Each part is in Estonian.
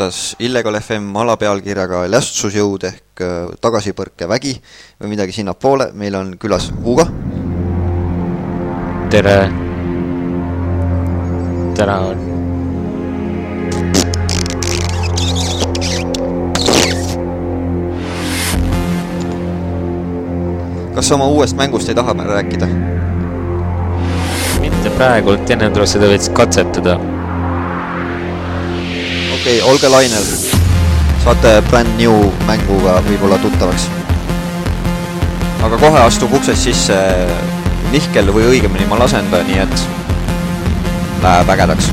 alustas Illegal FM alapealkirjaga Lastsusjõud ehk äh, tagasipõrkevägi või midagi sinnapoole, meil on külas Hugo. tere! täna on kas sa oma uuest mängust ei taha rääkida? mitte praegult, ennem tuleb seda veits katsetada. Okei okay,, olge lainel. saate brand new mänguga võib-olla tuttavaks. aga kohe astub uksest sisse Mihkel või õigemini ma lasen ta, nii et läheb ägedaks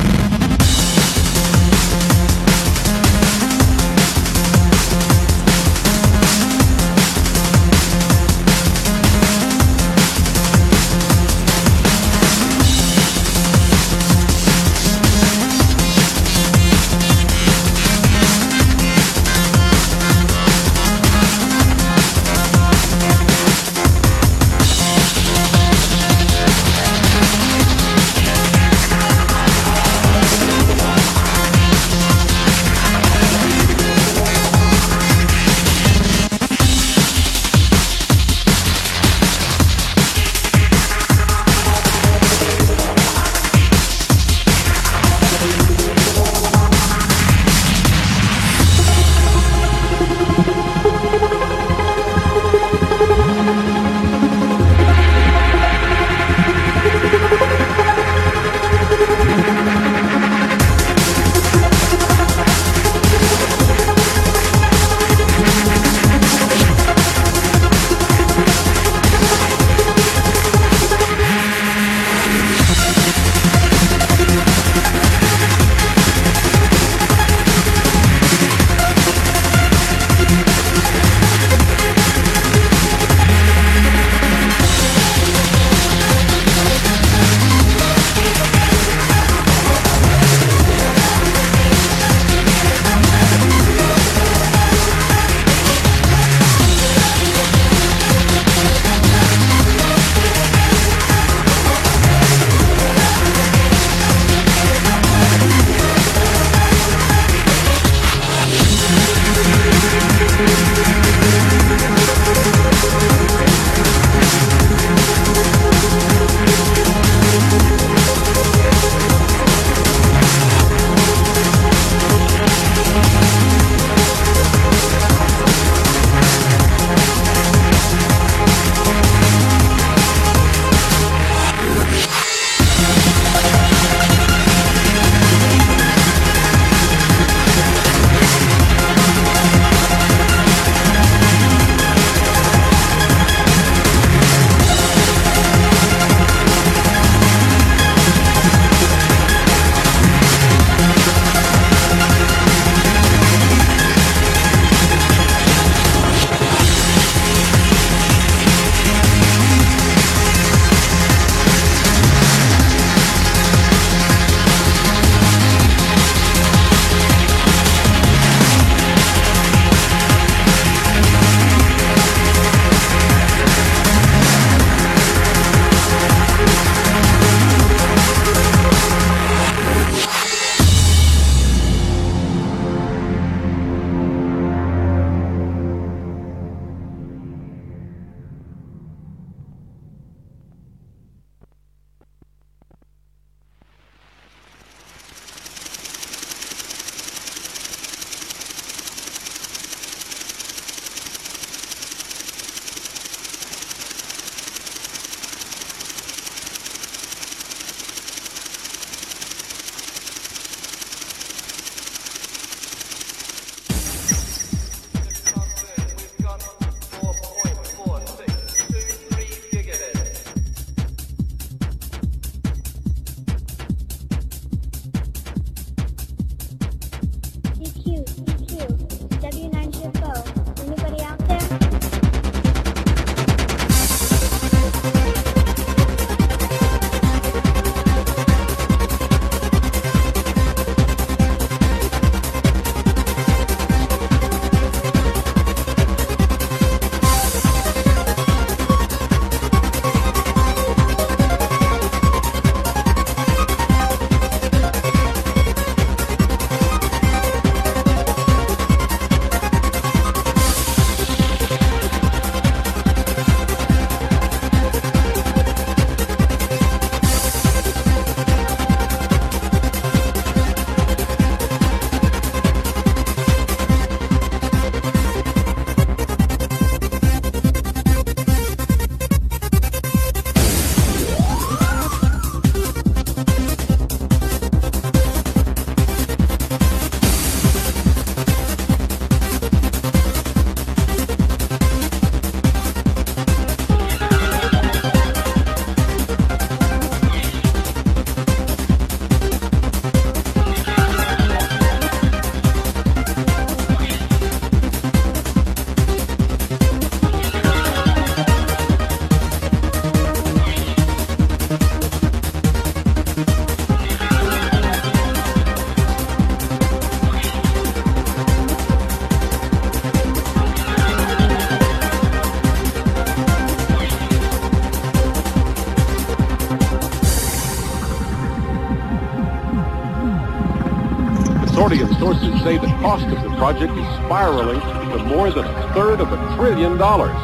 Consortium sources say the cost of the project is spiraling to more than a third of a trillion dollars,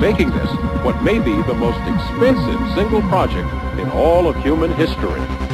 making this what may be the most expensive single project in all of human history.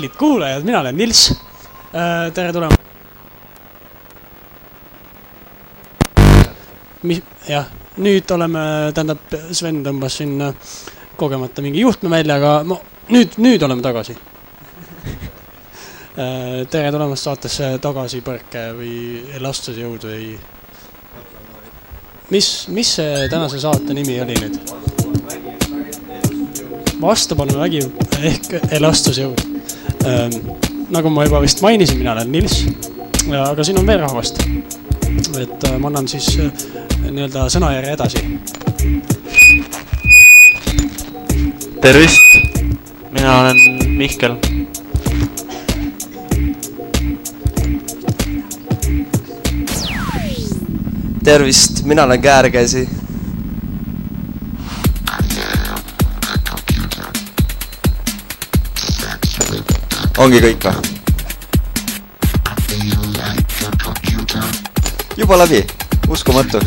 Kallid kuulajad, mina olen Nils. tere tulemast. mis, jah, nüüd oleme, tähendab, Sven tõmbas siin äh, kogemata mingi juhtme välja, aga no nüüd, nüüd oleme tagasi. tere tulemast saatesse Tagasipõrke või Elastsusjõud või mis, mis see tänase saate nimi oli nüüd? vastupanu-vägi ehk elastusjõud ähm,. Nagu ma juba vist mainisin, mina olen Nils, aga siin on veel rahvast. et äh, ma annan siis äh, nii-öelda sõnajärje edasi. tervist, mina olen Mihkel. tervist, mina olen Käärkäsi. Ongi kõik või? juba läbi, uskumatu.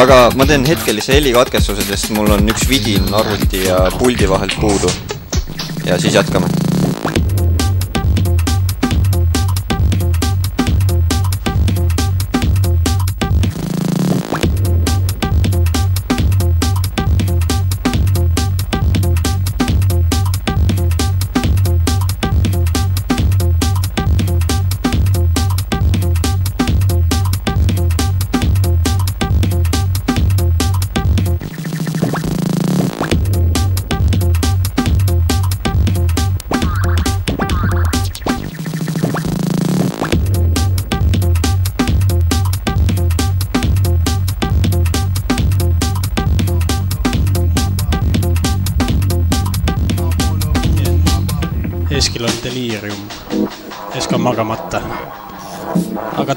aga ma teen hetkelise helikatkestuse, sest mul on üks vidin arvuti ja puldi vahelt puudu. ja siis jätkame.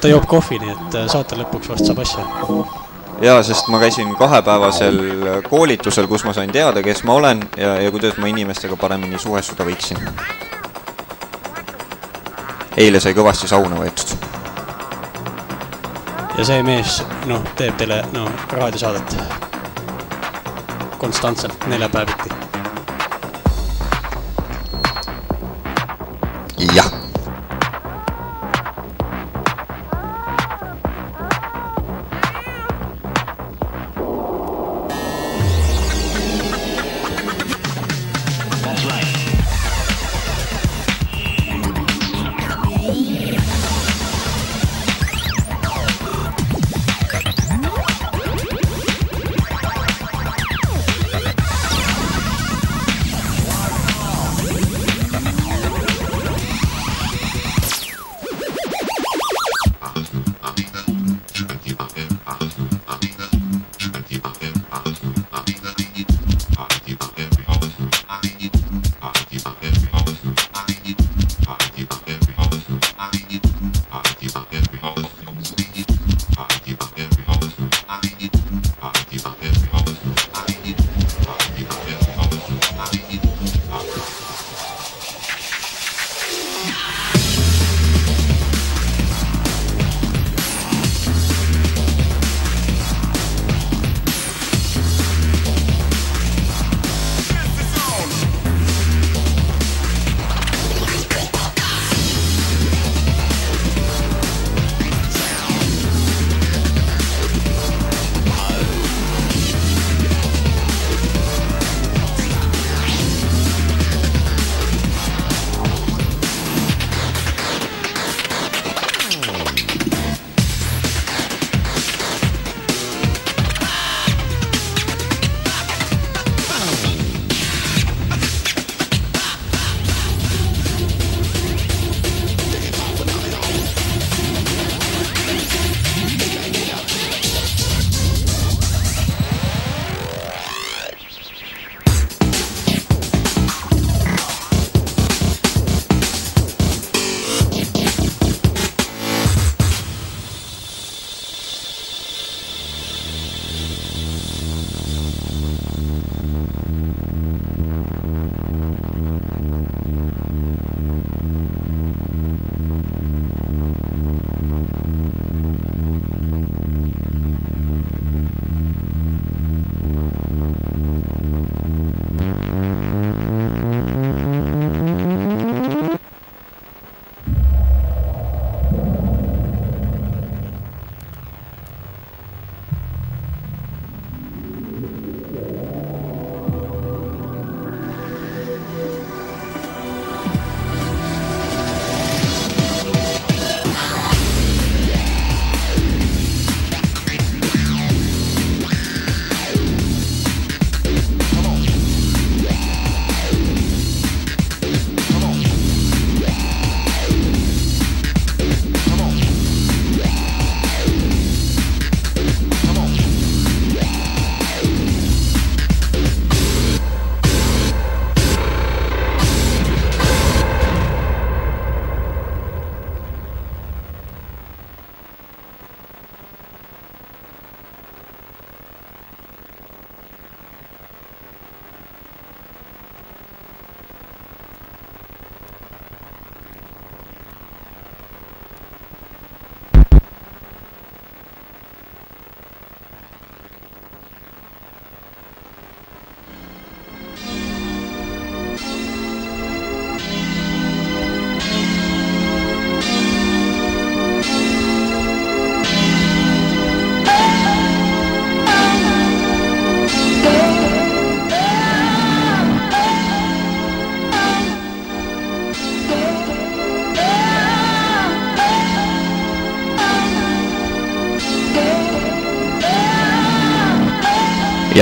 Ta joob kohvi, nii et äh, saate lõpuks vast saab asja. jaa, sest ma käisin kahepäevasel koolitusel, kus ma sain teada, kes ma olen ja, ja kuidas ma inimestega paremini suhestuda võiksin. eile sai kõvasti sauna võetud. ja see mees, noh, teeb teile, no raadiosaadet. konstantselt, neljapäeviti.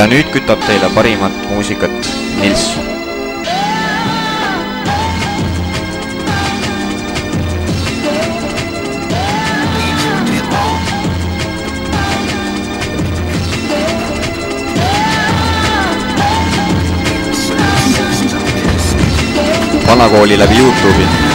Ja nüüd kütab teile parimat muusikat Nils vanakooli läbi Youtube'i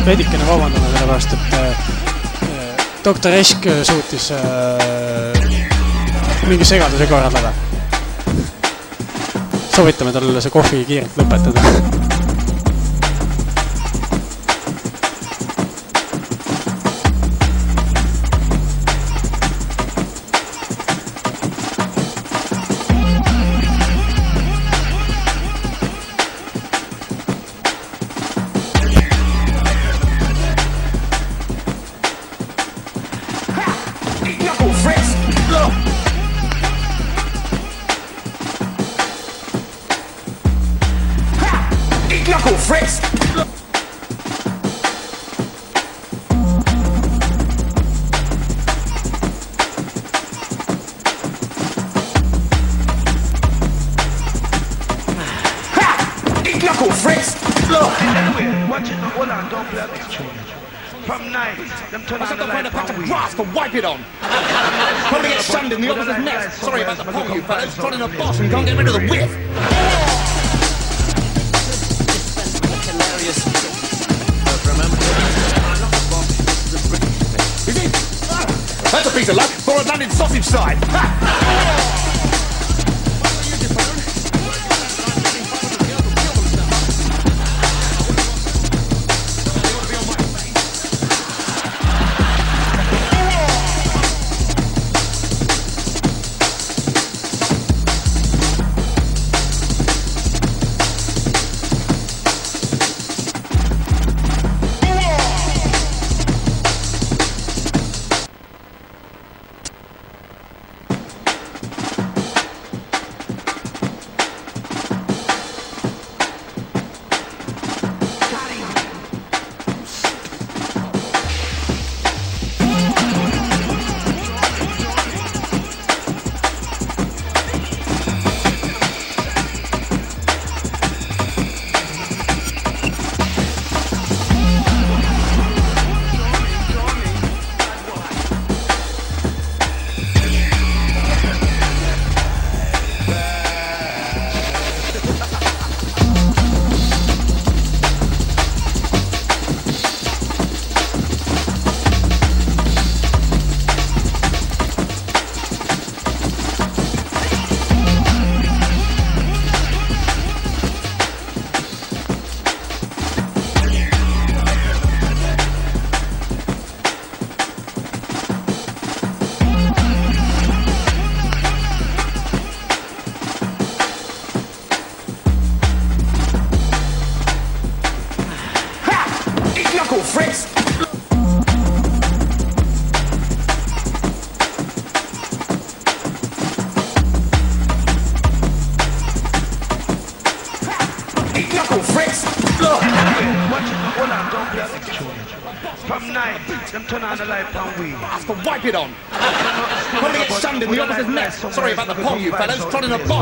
just veidikene vabandama, sellepärast et äh, doktor Esk suutis äh, mingi segaduse korraldada. soovitame talle see kohvi kiirelt lõpetada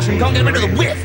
and get rid of the whip.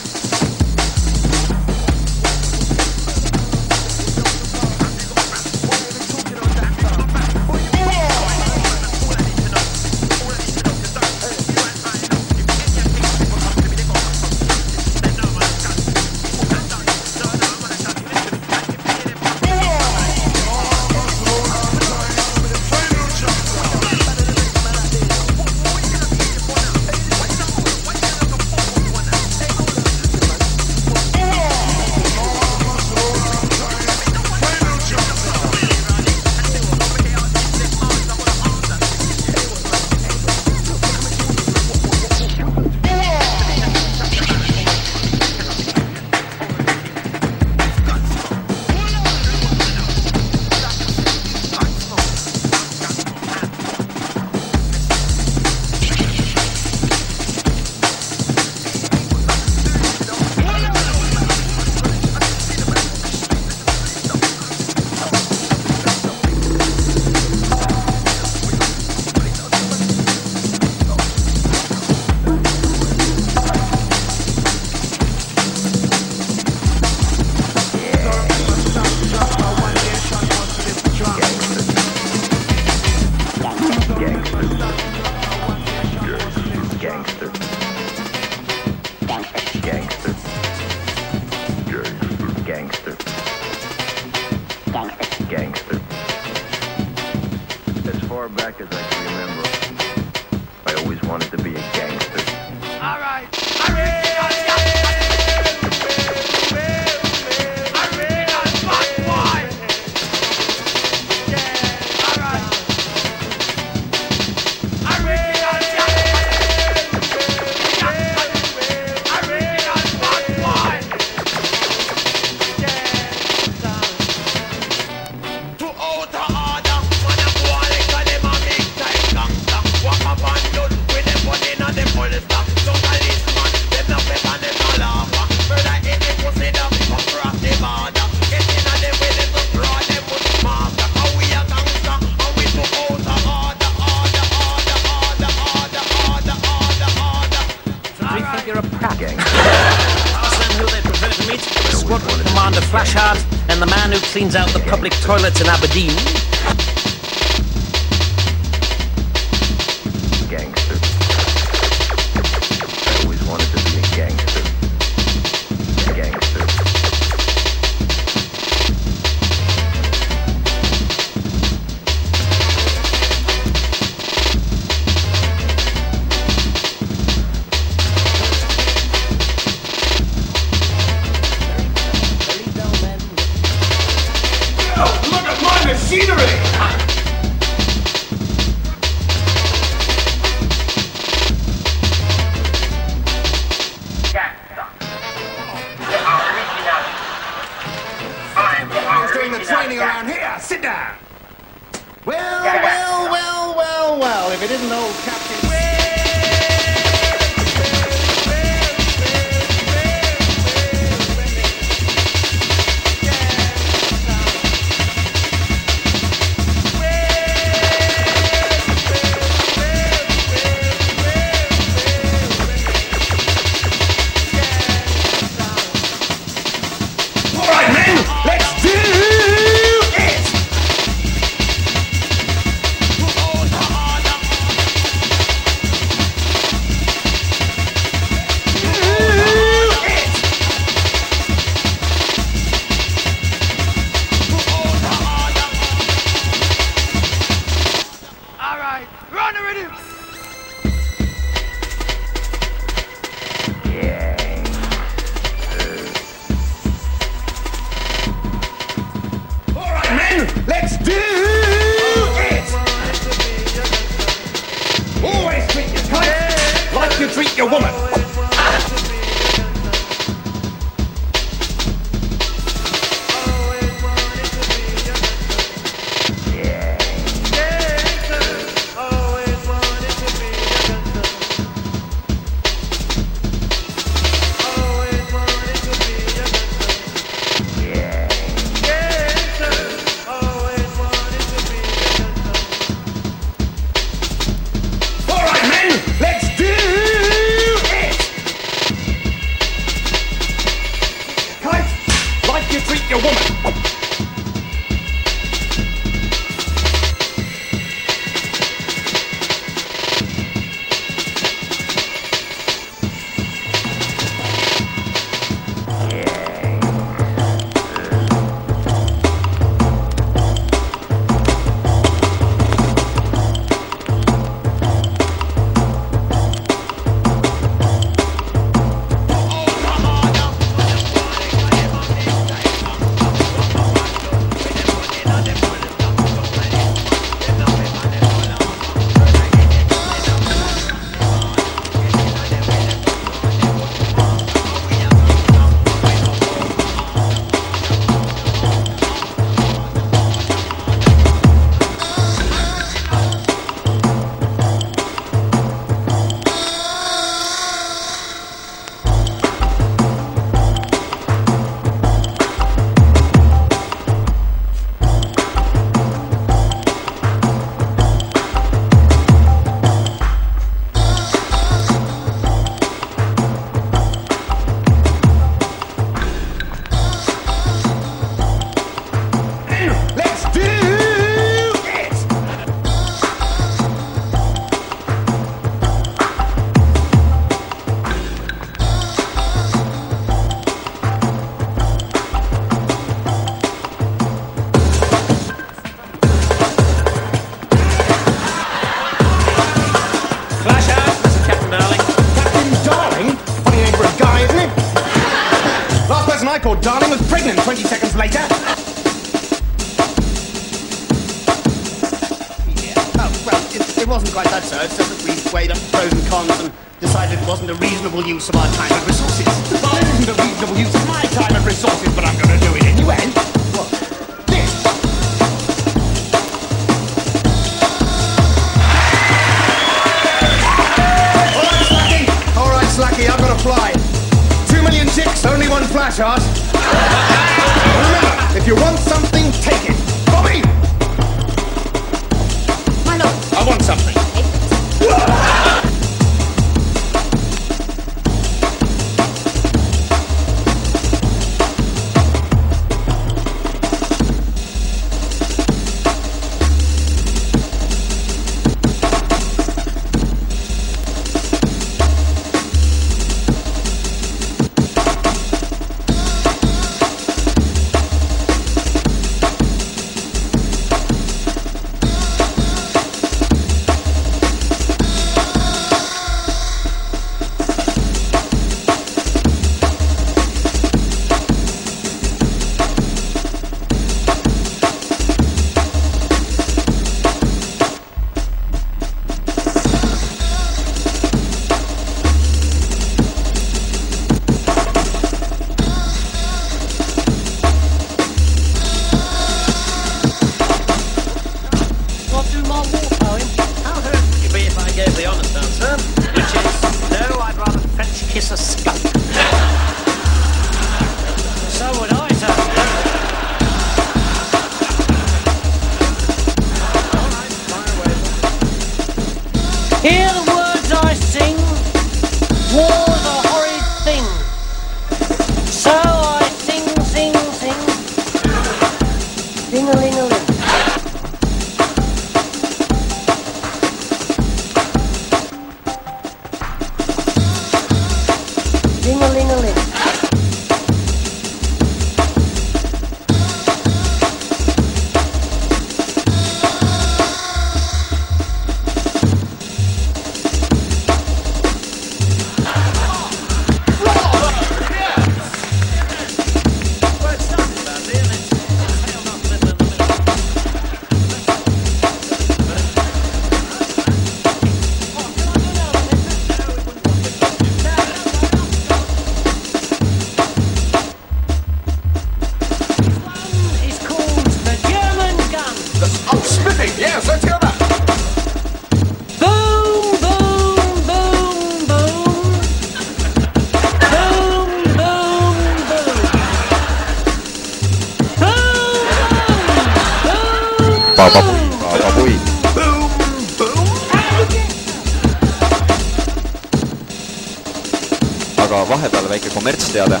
teada, väike kommertsteade.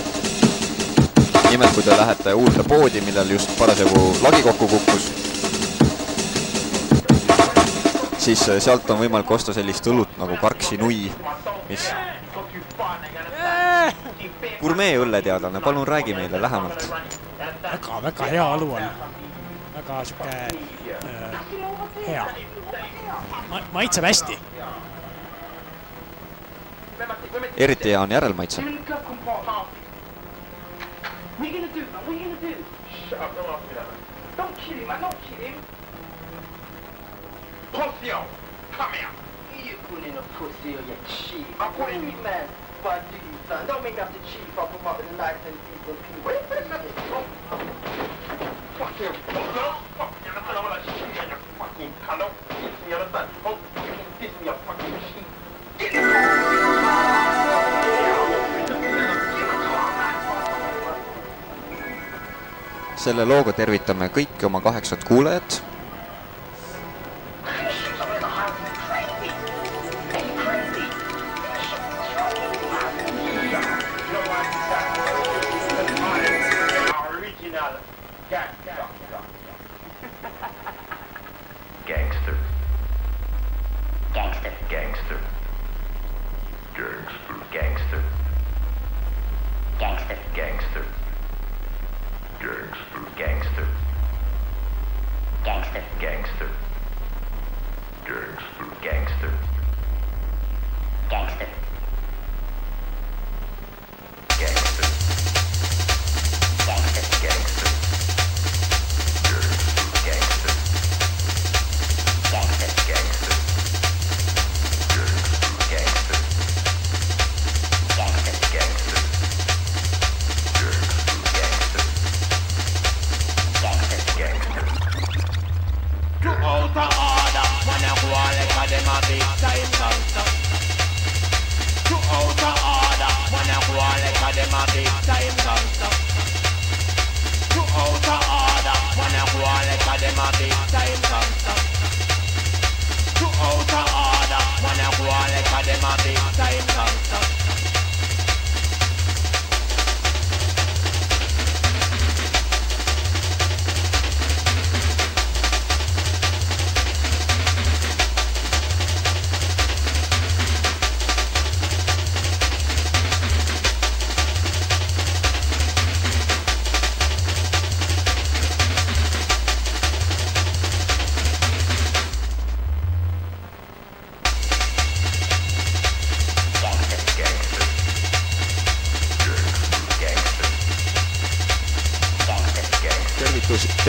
nimelt, kui te lähete uurde poodi, millel just parasjagu lagi kokku kukkus, siis eh, sealt on võimalik osta sellist õlut nagu Karksi-Nui, mis gurmee õlleteadlane, palun räägi meile lähemalt väga,. väga-väga hea õlu on, väga sihuke äh, hea Ma,, maitseb hästi eriti hea on järelmaitse. Fucking cunt! You see me a fucking machine selle looga tervitame kõiki oma kaheksat kuulajat.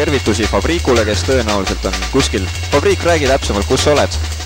tervitusi Fabrikule, kes tõenäoliselt on kuskil. Fabrik, räägi täpsemalt, kus sa oled?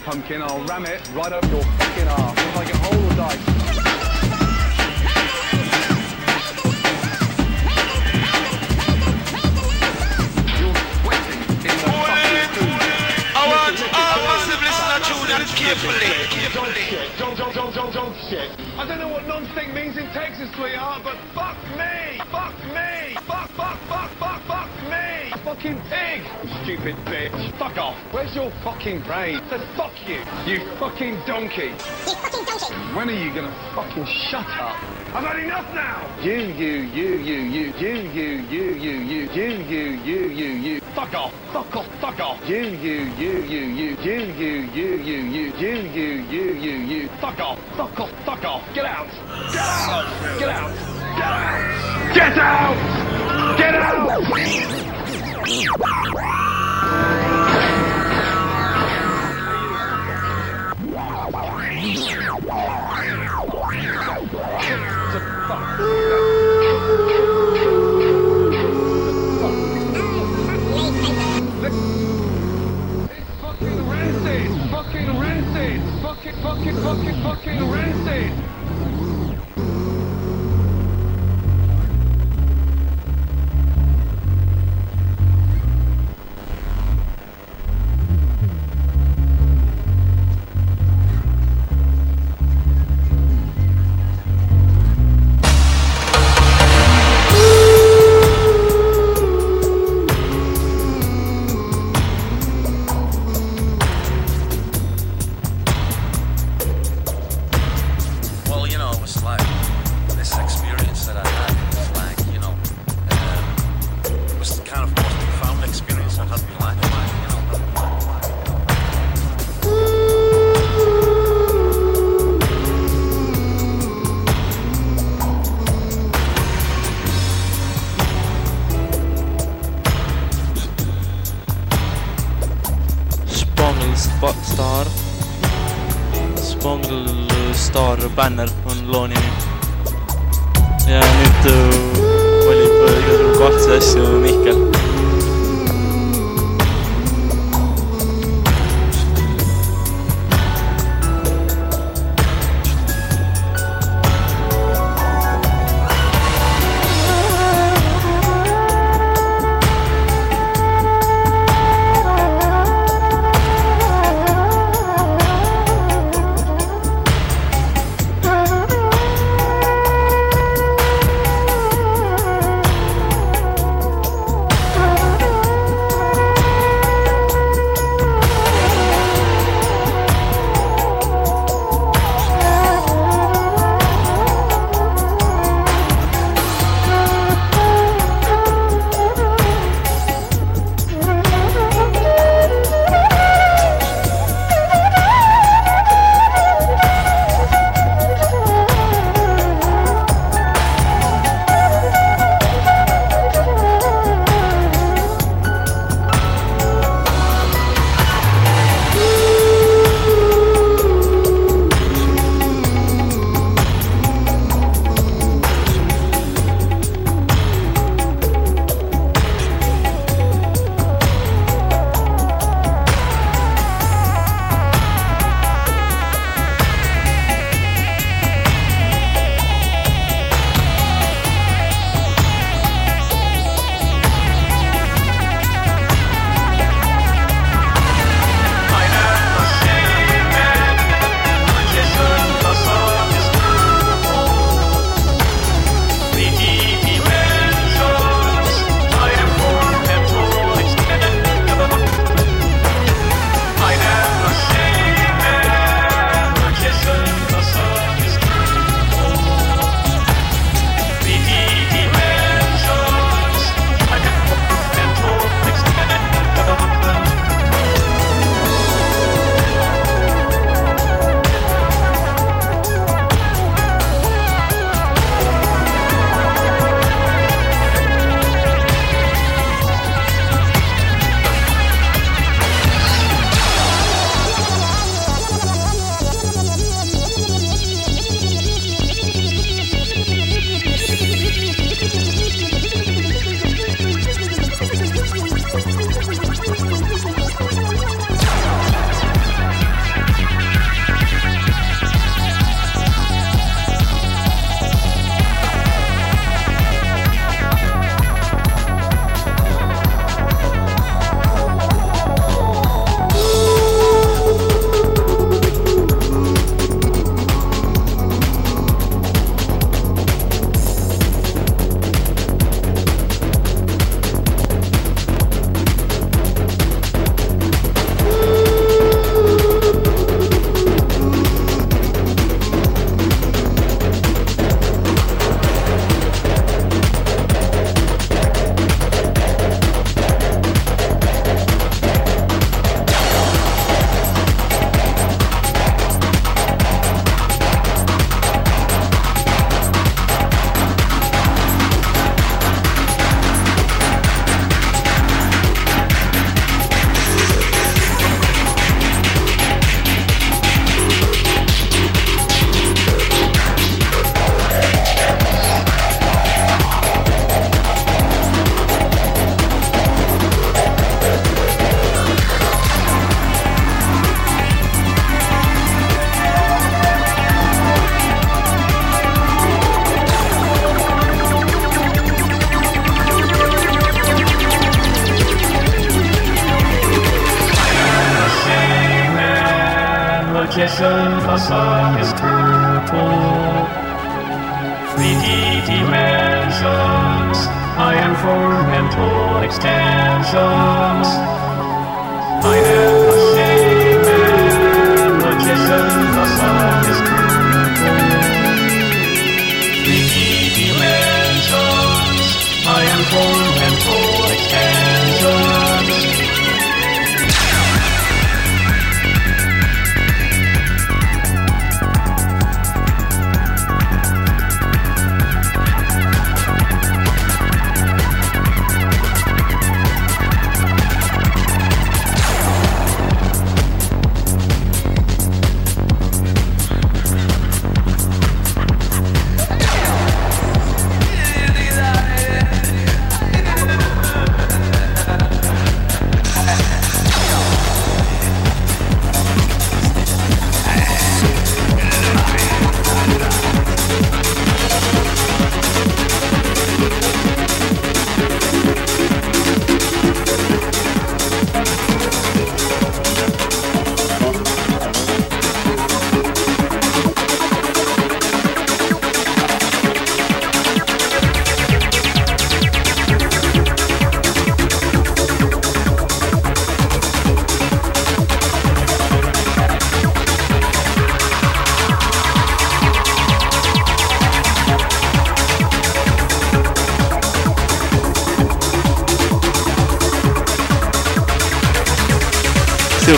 pumpkin, I'll ram it right up fucking shut up. I've had enough now! You, you, you, you, you, you, you, you, you, you, you, you, you, you, you. Fuck off, fuck off, fuck off. You, you, you, you, you, you, you, you, you, you, you, you, you, you, you. Fuck off, fuck off, fuck off. Get out! Get out! Get out! Get out! Get out!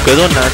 Sihuke tunne,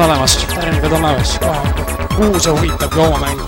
on olemas, täringud on olemas. uus ja huvitav loomamäng.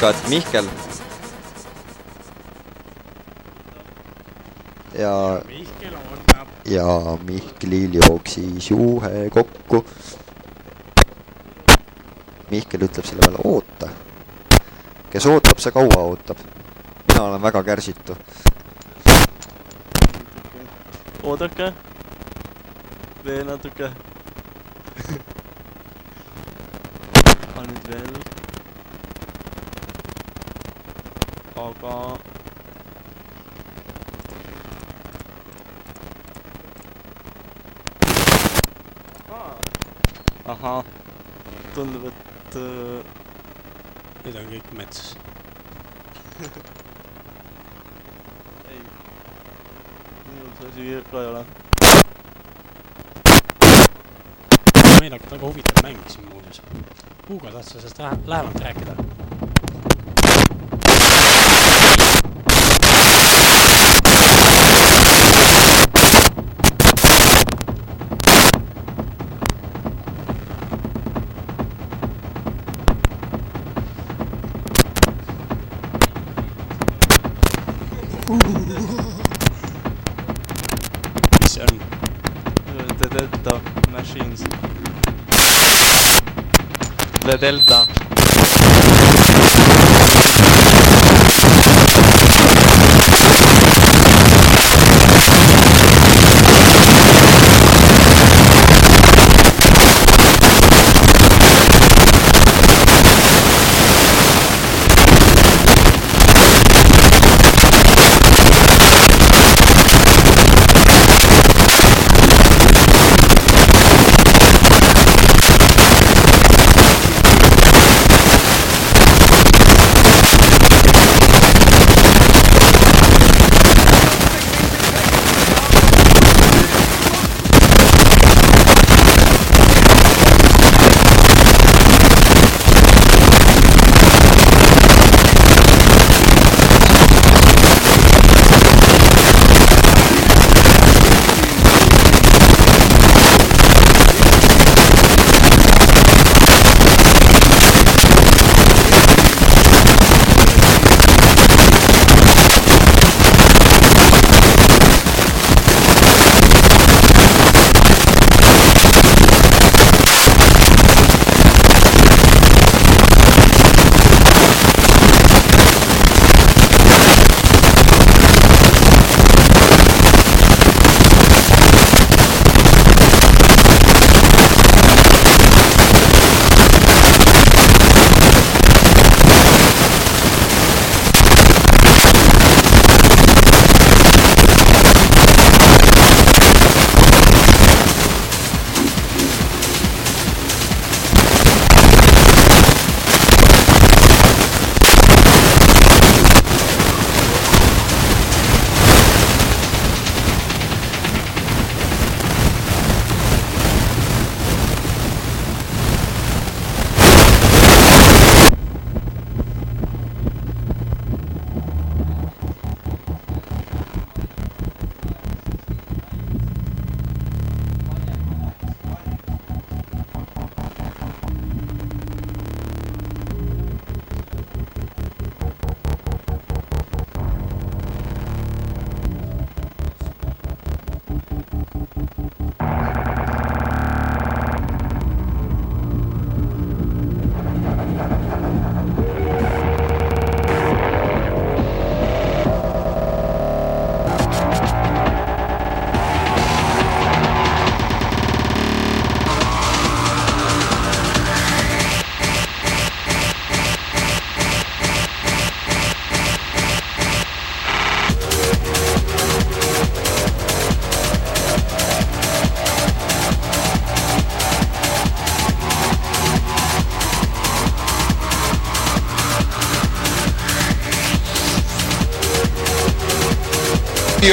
Muusikat Mihkel. ja, ja Mihklil jooksis juhe kokku. Mihkel ütleb selle peale oota. kes ootab, see kaua ootab. mina olen väga kärsitu. oodake. veel natuke. aga nüüd veel. aga. ahah, tundub, et äh, Need on kõik metsas. ei, minul see asi ka ei ole. meil hakkab väga huvitav mäng siin muuseas. Hugo, tahad sa sellest lähemalt rääkida? Delta.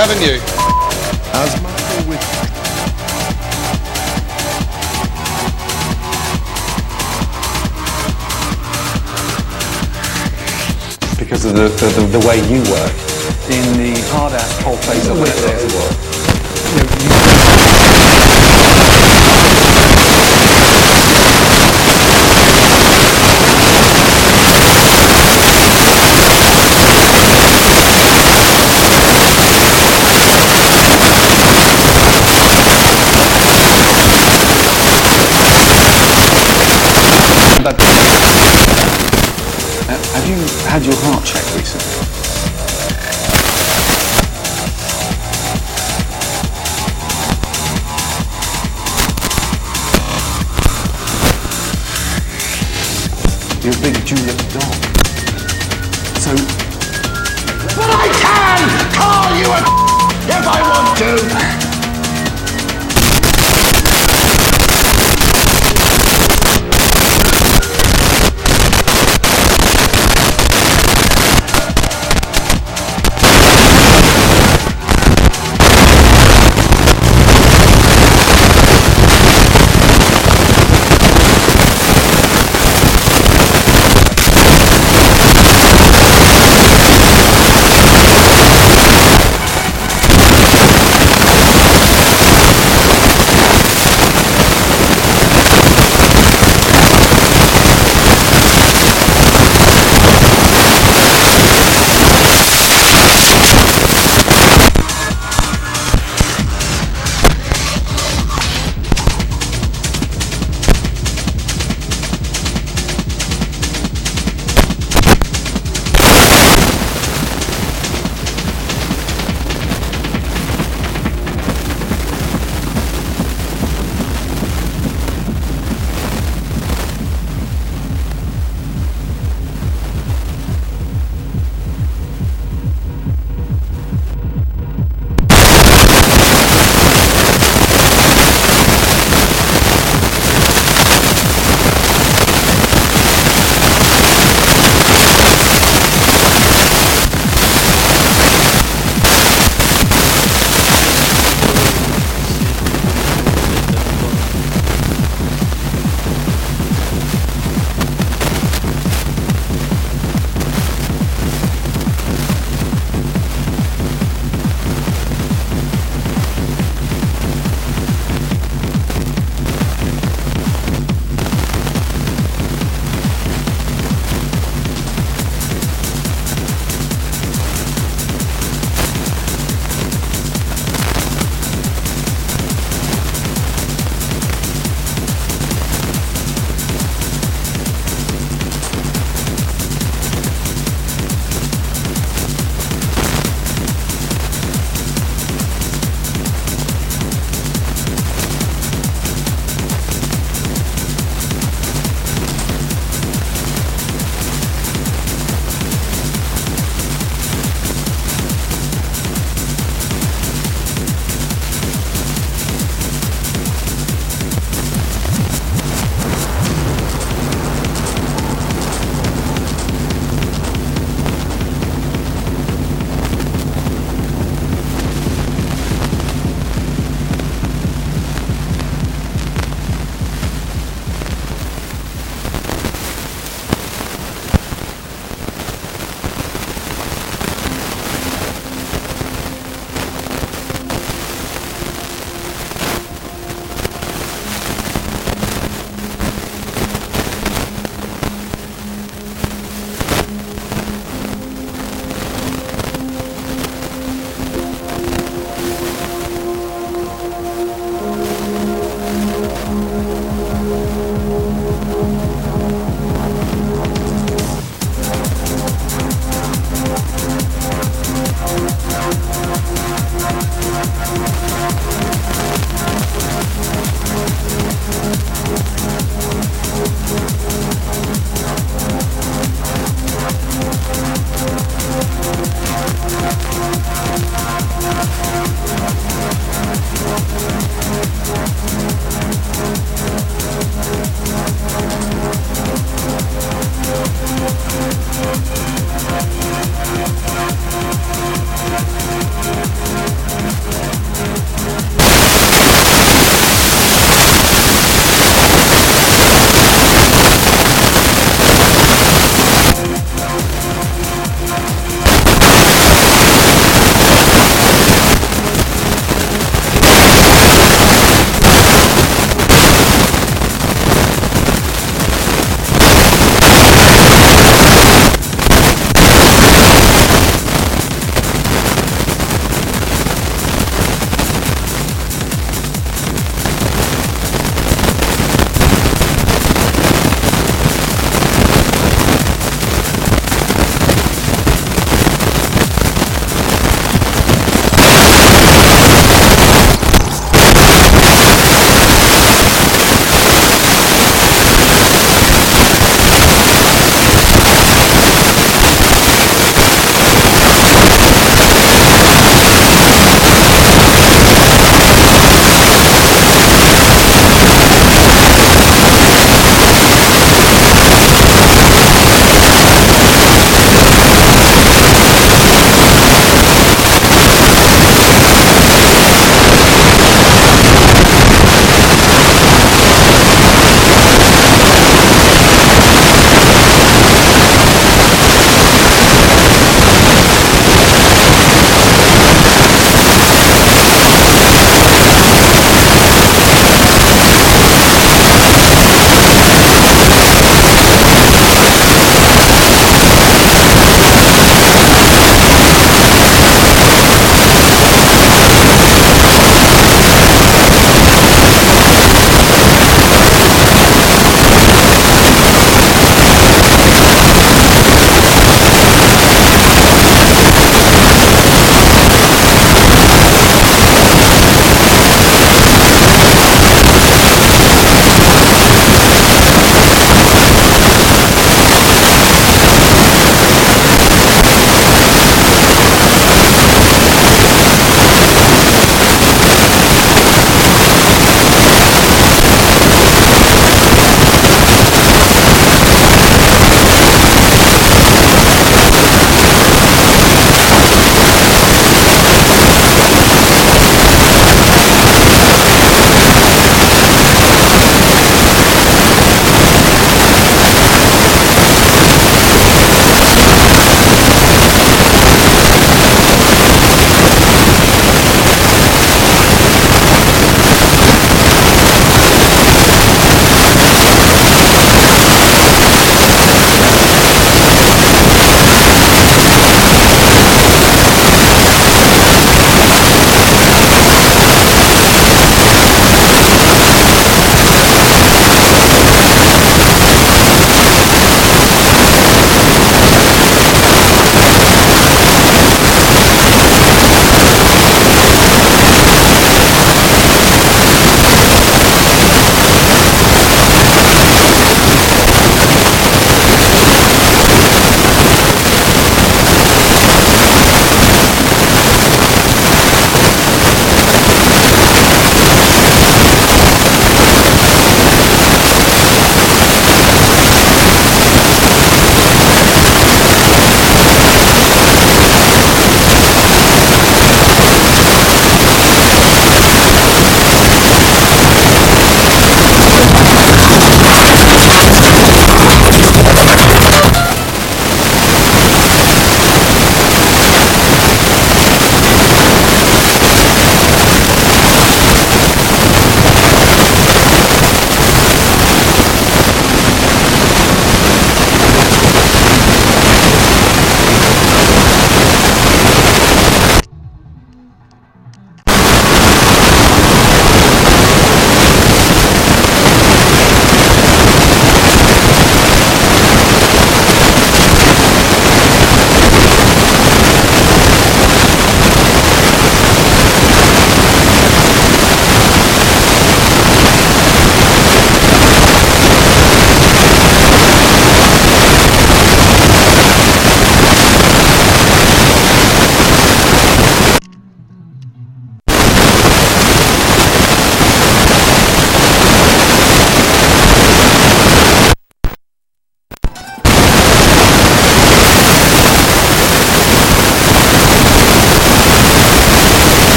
Haven't you? As Michael with because of the, the, the, the way you work. In the hard ass cold face of it,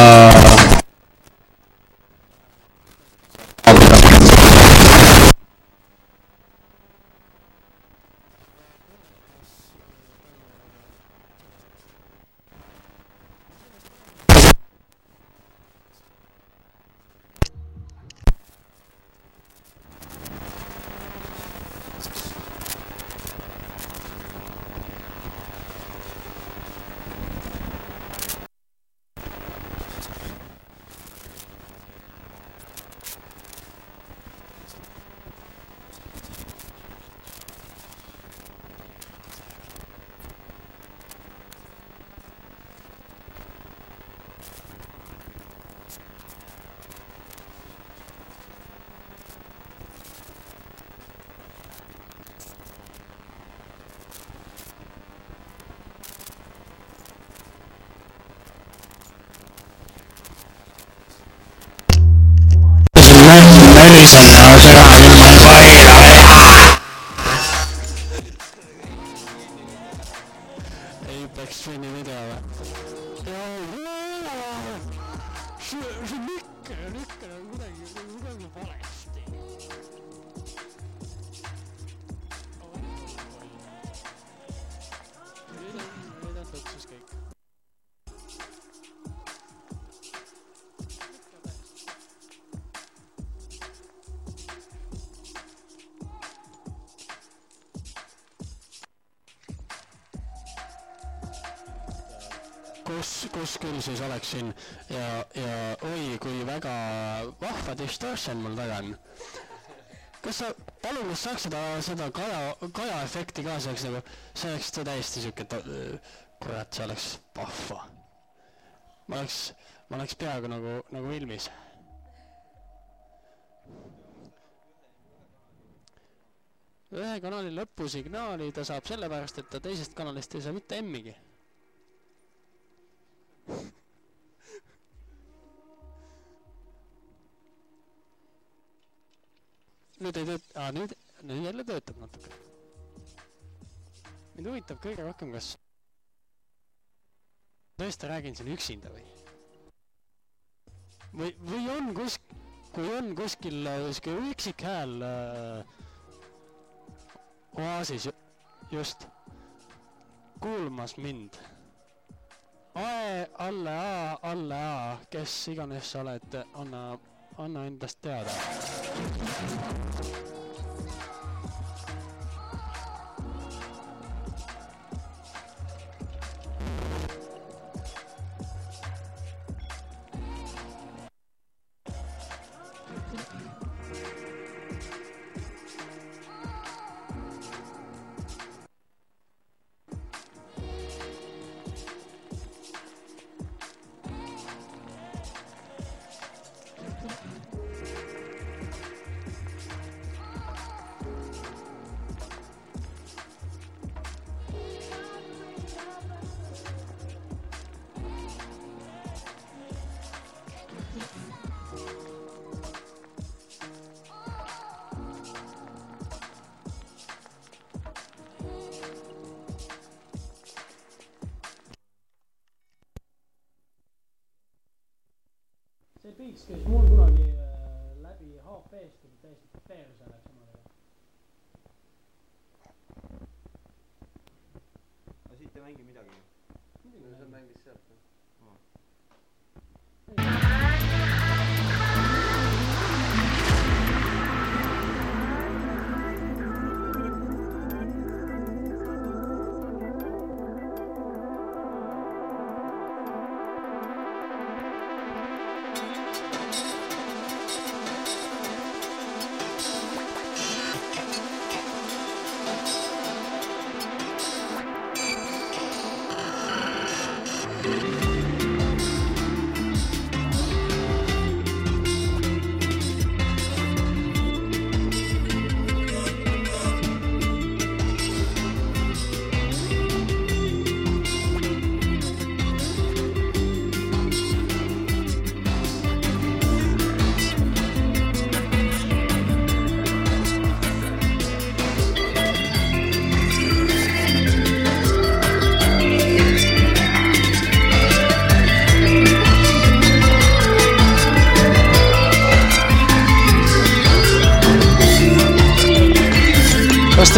uh, Mine is an Arteran in my bike. Oleksin ja, ja oi, kui väga vahva distortion mul taga on. kas sa, palun, kas saaks seda, seda kaja, kaja efekti ka, see oleks nagu, see oleks täiesti siuke, kurat, see oleks vahva. ma oleks, ma oleks peaaegu nagu, nagu filmis. ühe kanali lõpusignaali ta saab sellepärast, et ta teisest kanalist ei saa mitte M-igi nüüd ei tööta, aa nüüd, nüüd jälle töötab natuke. mind huvitab kõige rohkem, kas tõesti räägin siin üksinda või? või, või on kus-, kui on kuskil äh, sihuke üksik hääl äh, oaasis ju, just kuulmas mind. Ae alle A alle A, kes iganes sa oled, anna, anna endast teada.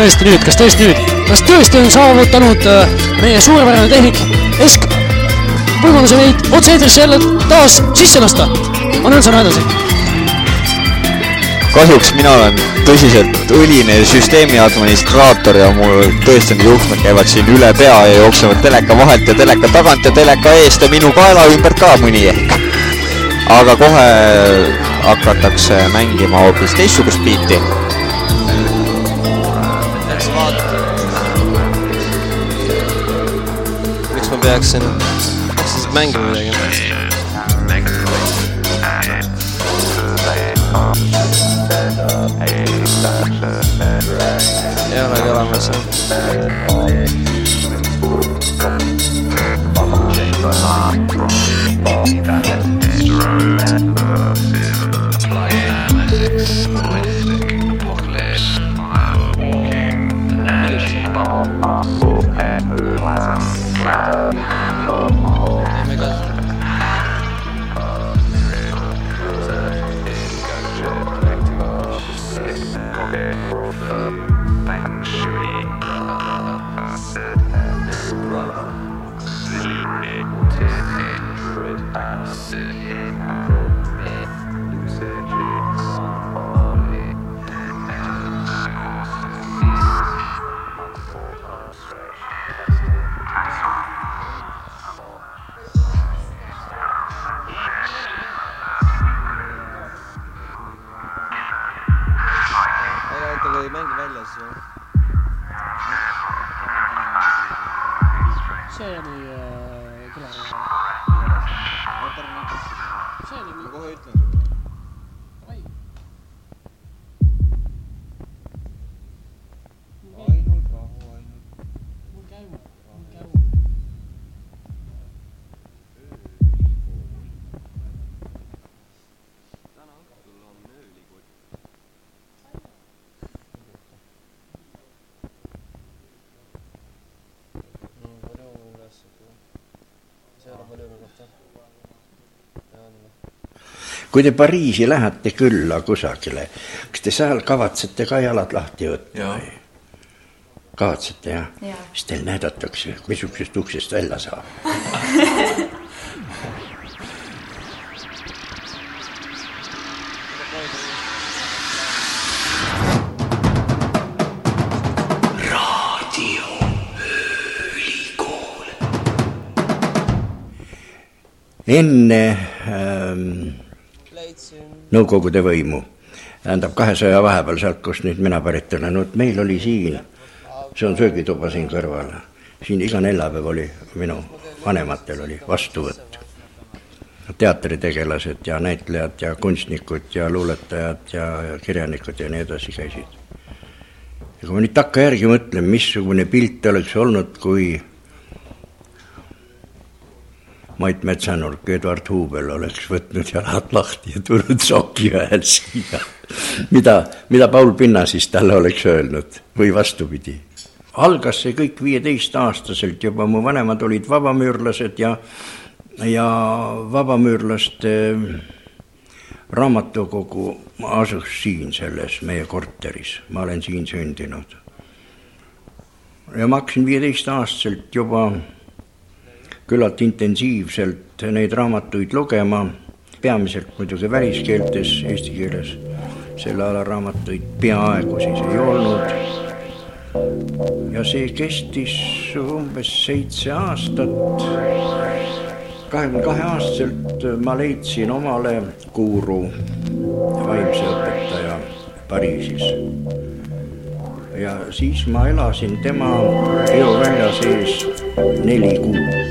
Tõesti nüüd, kas tõesti nüüd, kas tõesti on saavutanud äh, meie suurepärane tehnik Esk võimaluse meid otse-eetrisse jälle taas sisse lasta? annan sõna edasi. kahjuks mina olen tõsiselt õline süsteemi administraator ja mul tõesti need juhtmed käivad siin üle pea ja jooksevad teleka vahelt ja teleka tagant ja teleka eest ja minu kaela ümbert ka mõni ehk. aga kohe hakatakse mängima hoopis teistsugust biiti. Peaks vaatama. miks ma peaksin, peaks kui te Pariisi lähete külla kusagile, kas te seal kavatsete ka jalad lahti võtta Jaa. või? kavatsete jah Jaa. siis teil näidatakse, missugusest uksest välja saab. enne Nõukogude võimu, tähendab kahesaja vahepeal sealt, kust nüüd mina pärit olen, vot meil oli siin, see on söögituba siin kõrval, siin iga neljapäev oli minu vanematel oli vastuvõtt. teatritegelased ja näitlejad ja kunstnikud ja luuletajad ja, ja kirjanikud ja nii edasi käisid. ja kui ma nüüd takkajärgi mõtlen, missugune pilt oleks olnud, kui Mait Metsanurk, Eduard Huubel oleks võtnud jalad lahti ja tulnud soki ajal siia. mida, mida Paul Pinna siis talle oleks öelnud või vastupidi. algas see kõik viieteistaastaselt juba, mu vanemad olid vabamüürlased ja, ja vabamüürlaste raamatukogu asus siin selles meie korteris, ma olen siin sündinud. ja ma hakkasin viieteistaastaselt juba küllalt intensiivselt neid raamatuid lugema, peamiselt muidugi väliskeeltes, eesti keeles selle ala raamatuid peaaegu siis ei olnud. ja see kestis umbes seitse aastat. kahekümne kahe aastaselt ma leidsin omale guru, vaimse õpetaja Pariisis. ja siis ma elasin tema eovälja sees neli kuud.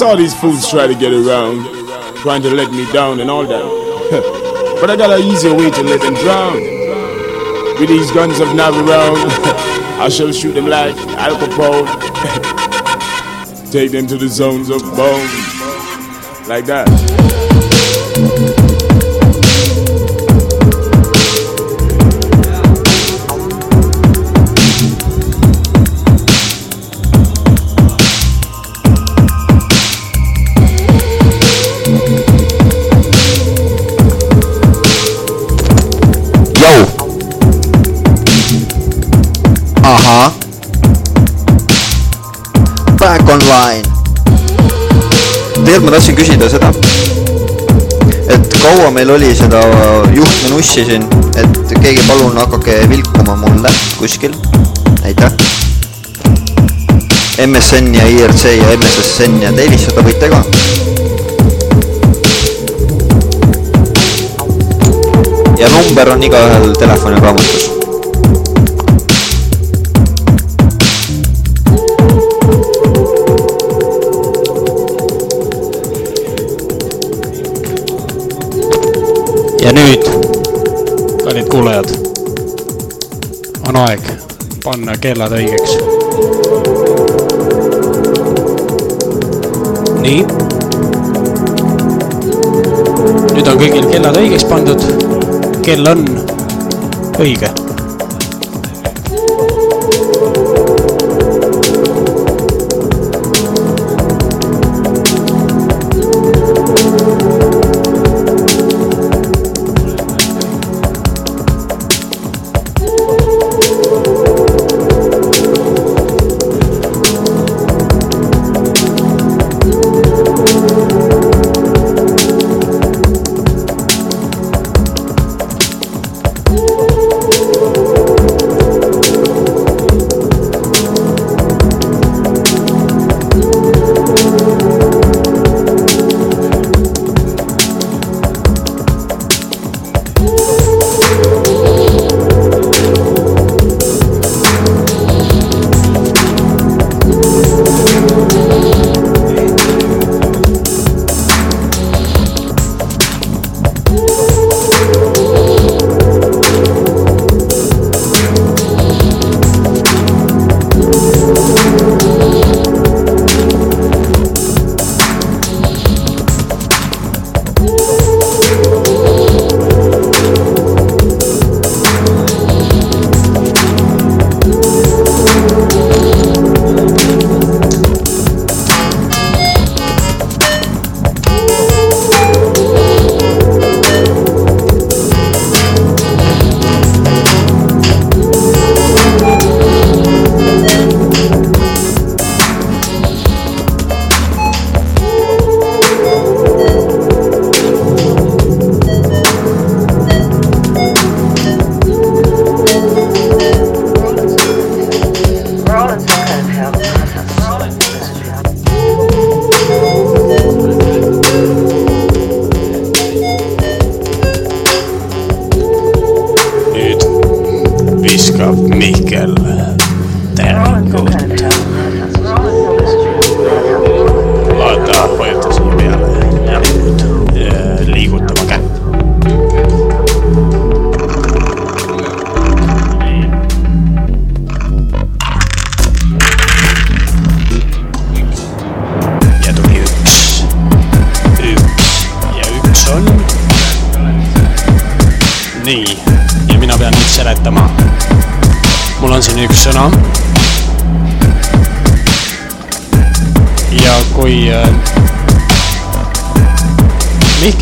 Saw these fools try to get around, trying to let me down and all that. but I got an easier way to let them drown. With these guns of nav around, I shall shoot them like Al Capone. Take them to the zones of bone. Like that. Tahtsin küsida seda, et kaua meil oli seda juhtmenussi siin, et keegi palun hakake vilkuma mulle kuskil, aitäh. MSN ja IRC ja MSSN ja te helistada võite ka ja number on igaühel telefoniraamatus. Ja nüüd, kallid kuulajad, on aeg panna kellad õigeks. nii. nüüd on kõigil kellad õigeks pandud. kell on õige.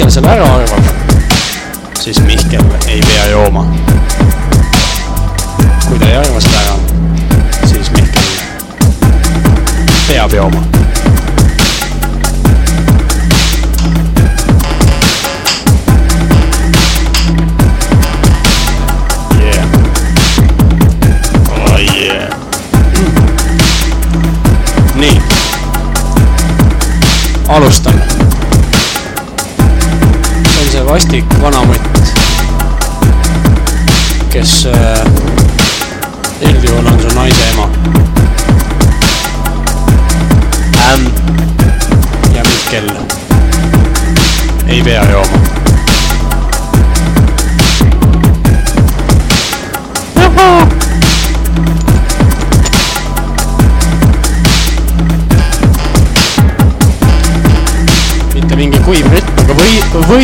Mihkel selle ära arvab, siis vastik vanamutt, kes äh,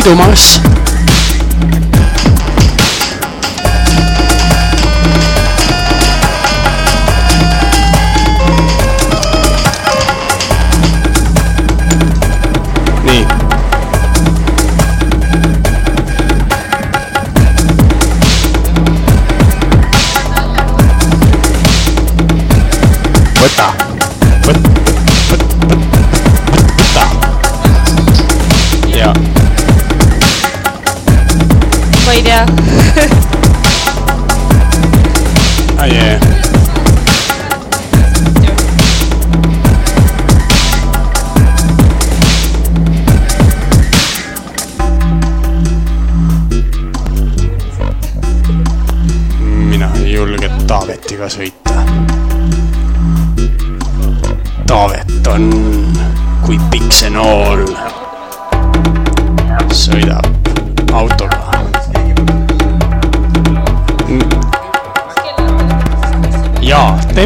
või,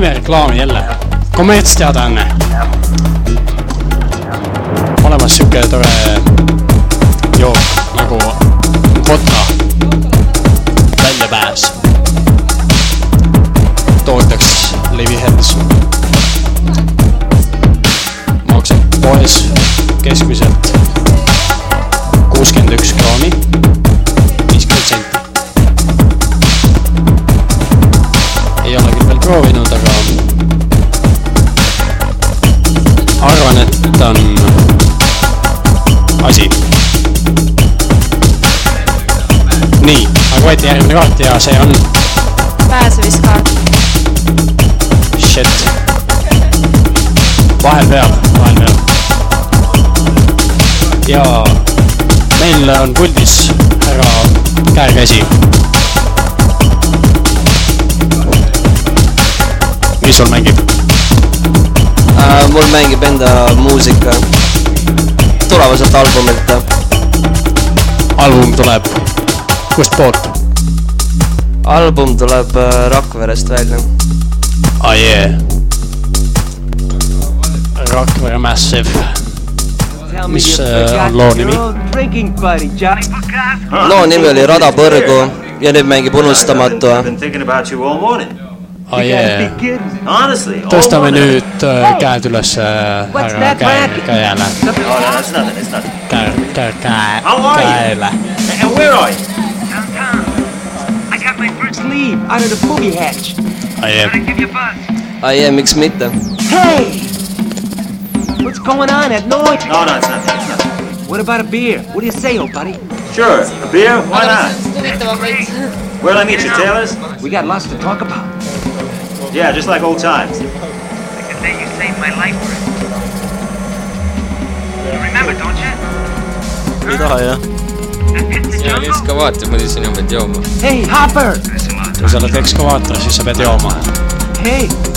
teeme reklaami jälle. kommertsteadaanne. olemas sihuke tore võeti järgmine kaart ja see on pääsemiskaart. shit. vahel peab, vahel peab. ja meil on puldis härra Käekäsi. mis sul mängib? äh,. mul mängib enda muusika tulevaselt albumilt. album tuleb kustpoolt? Album tuleb äh, Rakverest välja. ah jee. Rakvere Massive. mis äh, on loo nimi? loo nimi oli Rada põrgu ja nüüd mängib Unustamatu. Ah. Honestly. all tõstame nüüd äh, käed üles äh, härra käe, käele. Oh, käe, käe, käe, How are you? käele. Out of the booby hatch. ah jee. Give you a buzz. ai jee, miks mitte? Hey! What's going on at noise? No, no, it's nothing. It's nothing. What about a beer? What do you say, old buddy? Sure. A beer? Why not? huvitavam veits. Where'd I meet you, Taylor's? We got lots to talk about. Yeah, just like old times. I can say you saved my life. You remember, don't you? ei taha jah. sina oled ekskavaator, muidu sina pead jooma. Kui sa oled ekskavaator, siis sa pead jooma. Let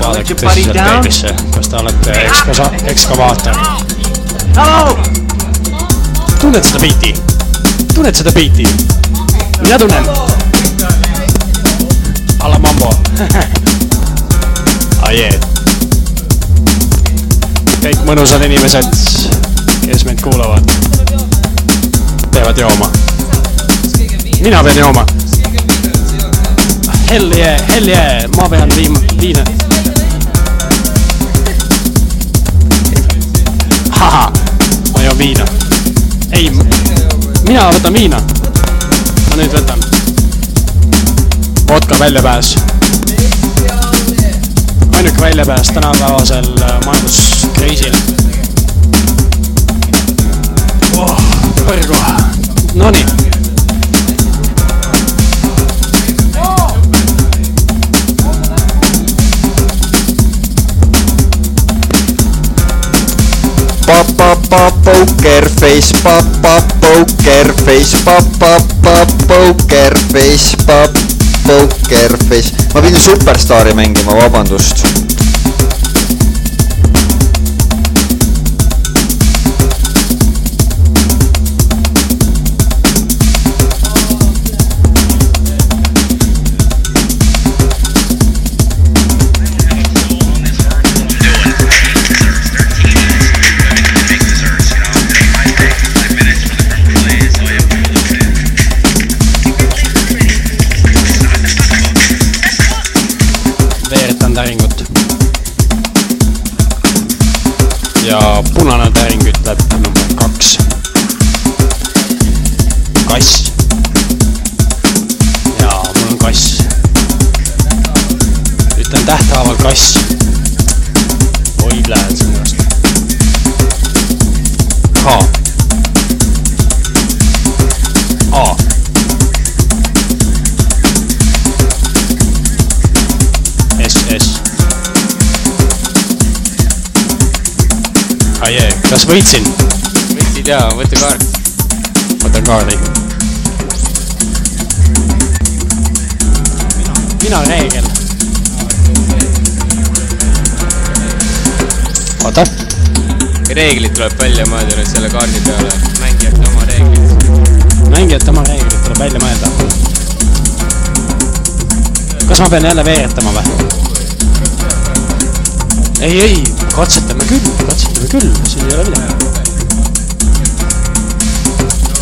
vaadake tõsiselt peeglisse, kas te olete ekskasa-, ekskavaator. Tunned seda biiti? tunned seda biiti? mina tunnen. a la mambo. ah jee. kõik mõnusad inimesed, kes meid kuulavad, peavad jooma. mina pean jooma. Hell yeah, hell yeah, ma pean viima, viina. ahah, ma joon viina. ei, mina võtan viina. ma nüüd võtan. vodka väljapääs. ainuke väljapääs tänapäevasel äh, majanduskriisil oh,. põrgu, nonii. pa-pa-pa, poker face papa poker face papa poker face poker face. Ma pidin superstaari mängima vabandust kass. oi, lähen sinna. H. A. S, S. Aie, kas võitsin? võtsid jaa, võta kaart. võtan kaardi. mina reegel. oota, reeglid tuleb välja mõelda nüüd selle kaardi peale, mängijate oma reeglid. mängijate oma reeglid tuleb välja mõelda. kas ma pean jälle veeretama või? ei, ei, katsetame küll, katsetame küll, siin ei ole midagi.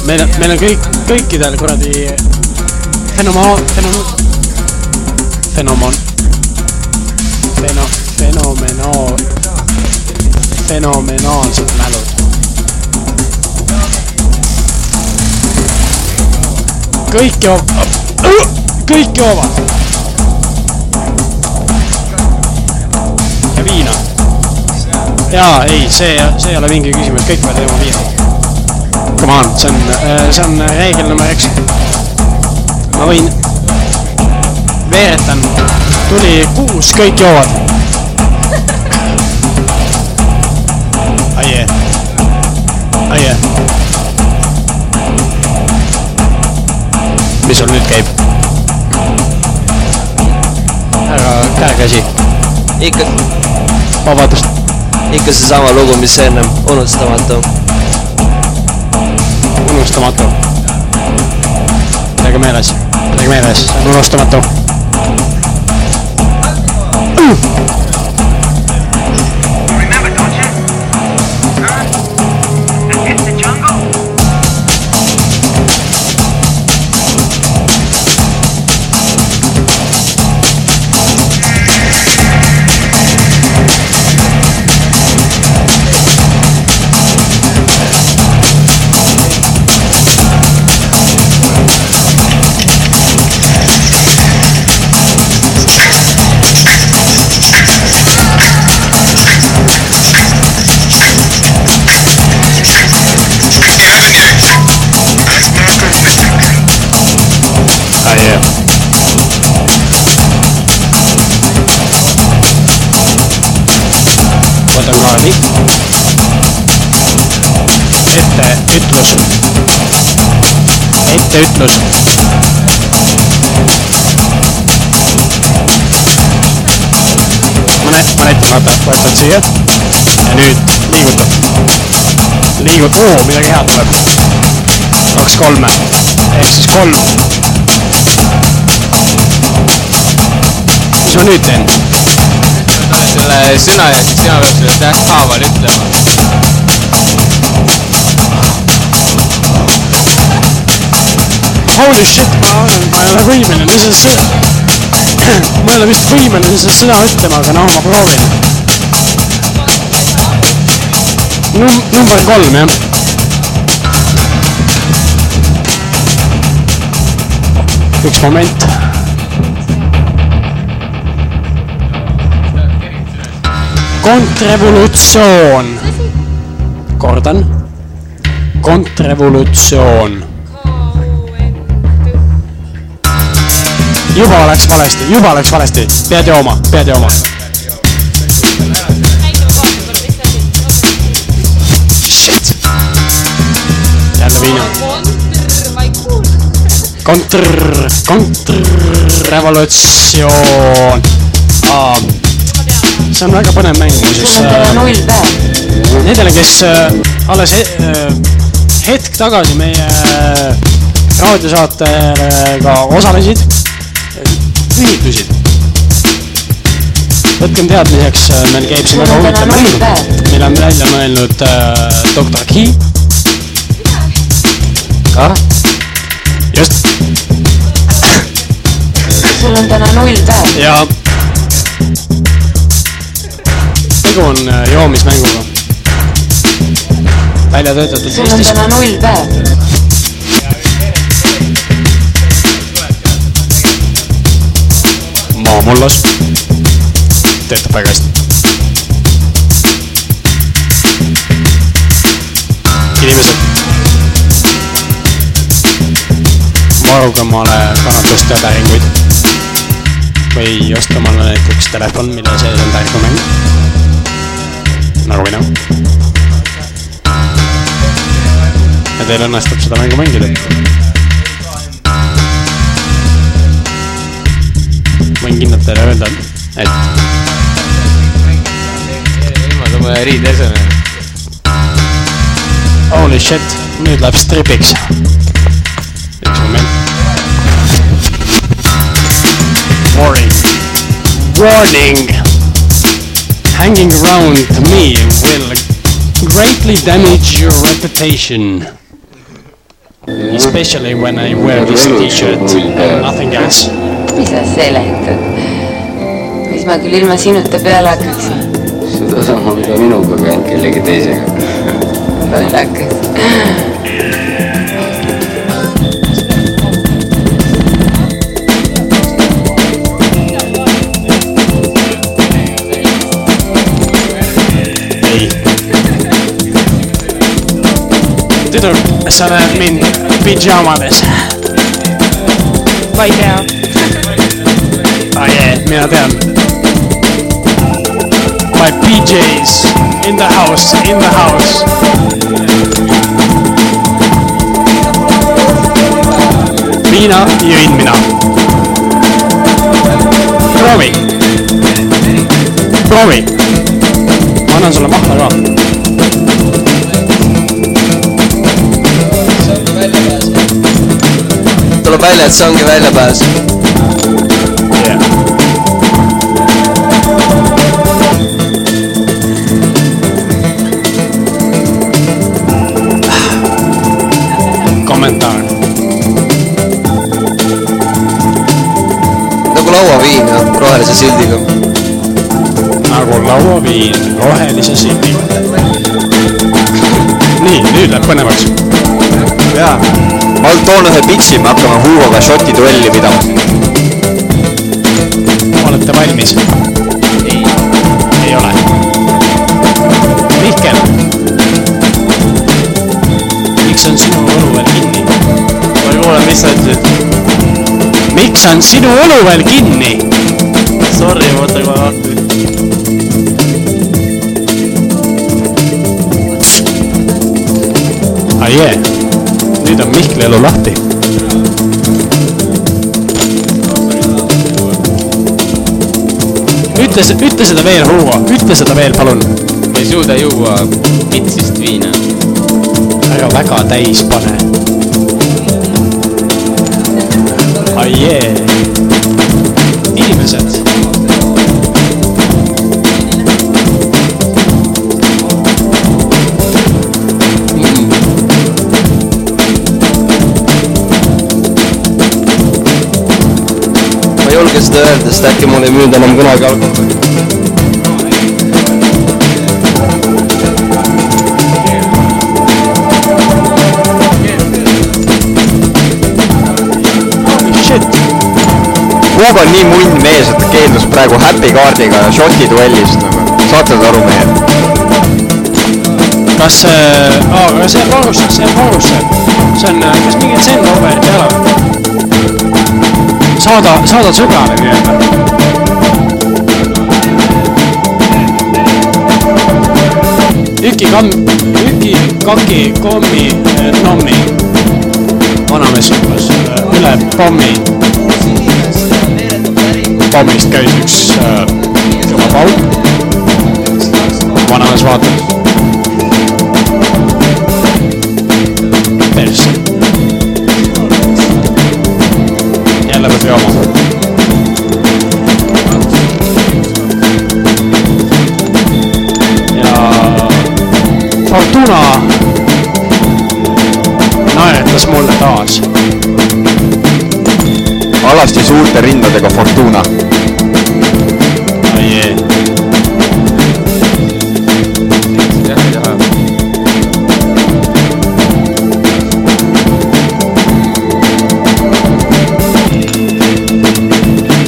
meil on, meil on kõik, kõikidel kuradi fenomaal, fenomaal, fenomon, feno-, fenomenaal, fenomenaalsed mälud. kõik joovad, kõik joovad. ja viina. jaa, ei, see, see ei ole mingi küsimus, kõik peavad jooma viina. Come on, see on, see on reegel number üks. ma võin, veeretan, tuli kuus, kõik joovad. Aie, aie. mis sul nüüd käib? ära käekäsi. ikka, vabandust. ikka seesama lugu, mis ennem, unustamatu. unustamatu. pidage meeles, pidage meeles, unustamatu. kaardi. etteütlus. etteütlus. ma näitan, vaata, võtad siia ja nüüd liigutad. liigud, oo, midagi head tuleb. kaks kolme ehk siis kolm. mis ma nüüd teen? Selle sõna ja siis sina pead selle tähthaaval ütlema. Holy shit, ma olen, ma ei ole võimeline seda sõna, ma ei ole vist võimeline seda sõna ütlema, aga noh, ma proovin. Num-, number kolm jah. üks moment. kontrrevolutsioon. kordan. kontrrevolutsioon juba läks valesti, juba läks valesti, pead jooma, pead jooma. Shit. viina. kontr, kontrrevolutsioon. See on väga põnev mäng muuseas. Nendele, kes äh, alles äh, hetk tagasi meie äh, raadiosaatega osalesid, ühitusid. võtkem teadmiseks, meil käib siin väga huvitav mäng, mille on välja mõelnud äh, doktor Ki. kah? just. sul on täna null päev. ja tegu on äh, joomismänguga. välja töötatud sul on täna null päev. maamullas. töötab väga hästi. inimesed. varuge omale kannatust ja päringuid. või ostke omale näiteks telefon, mille sees on tärkmäng. Nagu mina. ja teil õnnestub seda mängu mängida. võin kindlalt teile öelda, et ilma tema riidesena. holy shit, nüüd läheb stripiks. üks moment. Warning, warning. Hanging around me will greatly damage your reputation. Especially when I wear this t-shirt and nothing else. mis sa seletad? mis ma küll ilma sinuta peale hakkaksin? sedasama, mida minuga käinud kellegi teisega. lollakas. ei. tüdruk, sa näed mind pidžaamades. ma ei tea. aa jee, mina tean. My PJs in the house, in the house. viina jõin mina. proovi. proovi. ma annan sulle mahla ka. Tuleb välja, et see ongi väljapääs. kommentaar. nagu lauaviin jah, rohelise sildiga. nagu lauaviin rohelise sildiga. nii, nüüd läheb põnevaks. jaa, ma toon ühe pitsi, me hakkame Hugoga šoti duelli pidama. olete valmis? ei, ei ole. Mihkel. miks on sinu õlu veel kinni? ma ei kuule, mis sa ütlesid. miks on sinu õlu veel kinni? Sorry, ma võtan kohe lahti. jee, nüüd on Mihkli elu lahti. ütle, ütle seda veel, Hugo, ütle seda veel, palun. ma ei suuda juua pitsist viina. ära väga täis pane. ah jee, inimesed. Julge seda öelda, sest äkki mul ei müüda enam kunagi alkoholi. Hugo on nii munn mees, et ta keeldus praegu happy kaardiga šoti duellist nagu. saate te aru, mehed? kas äh,, aa, aga see on valus, see on valus, see on, kas mingit Zen-Robert ei ole? saada, saada sõbrale nii-öelda. Üki kamm, Üki kaki kommi eh, nommi. vanamees hüppas eh, üle pommi. pommist käis üks äh, kõva pauk. vanamees vaatab. persse. Jälle peab jooma. ja Fortuna naeratas mulle taas. alasti suurte rindadega Fortuna.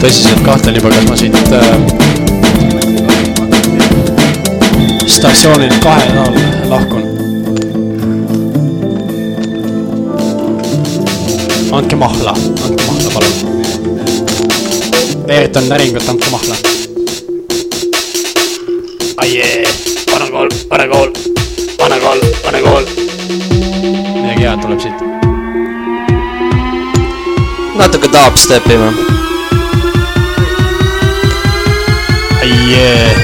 Tõsiselt kahtlen juba, kas ma siit äh, statsioonilt kahe nädal lahkun. andke mahla, andke mahla, palun. veeretan näringut, andke mahla. ai jee, vana kool, vana kool, vana kool, vana kool. midagi head tuleb siit. natuke dubstepi või? Ai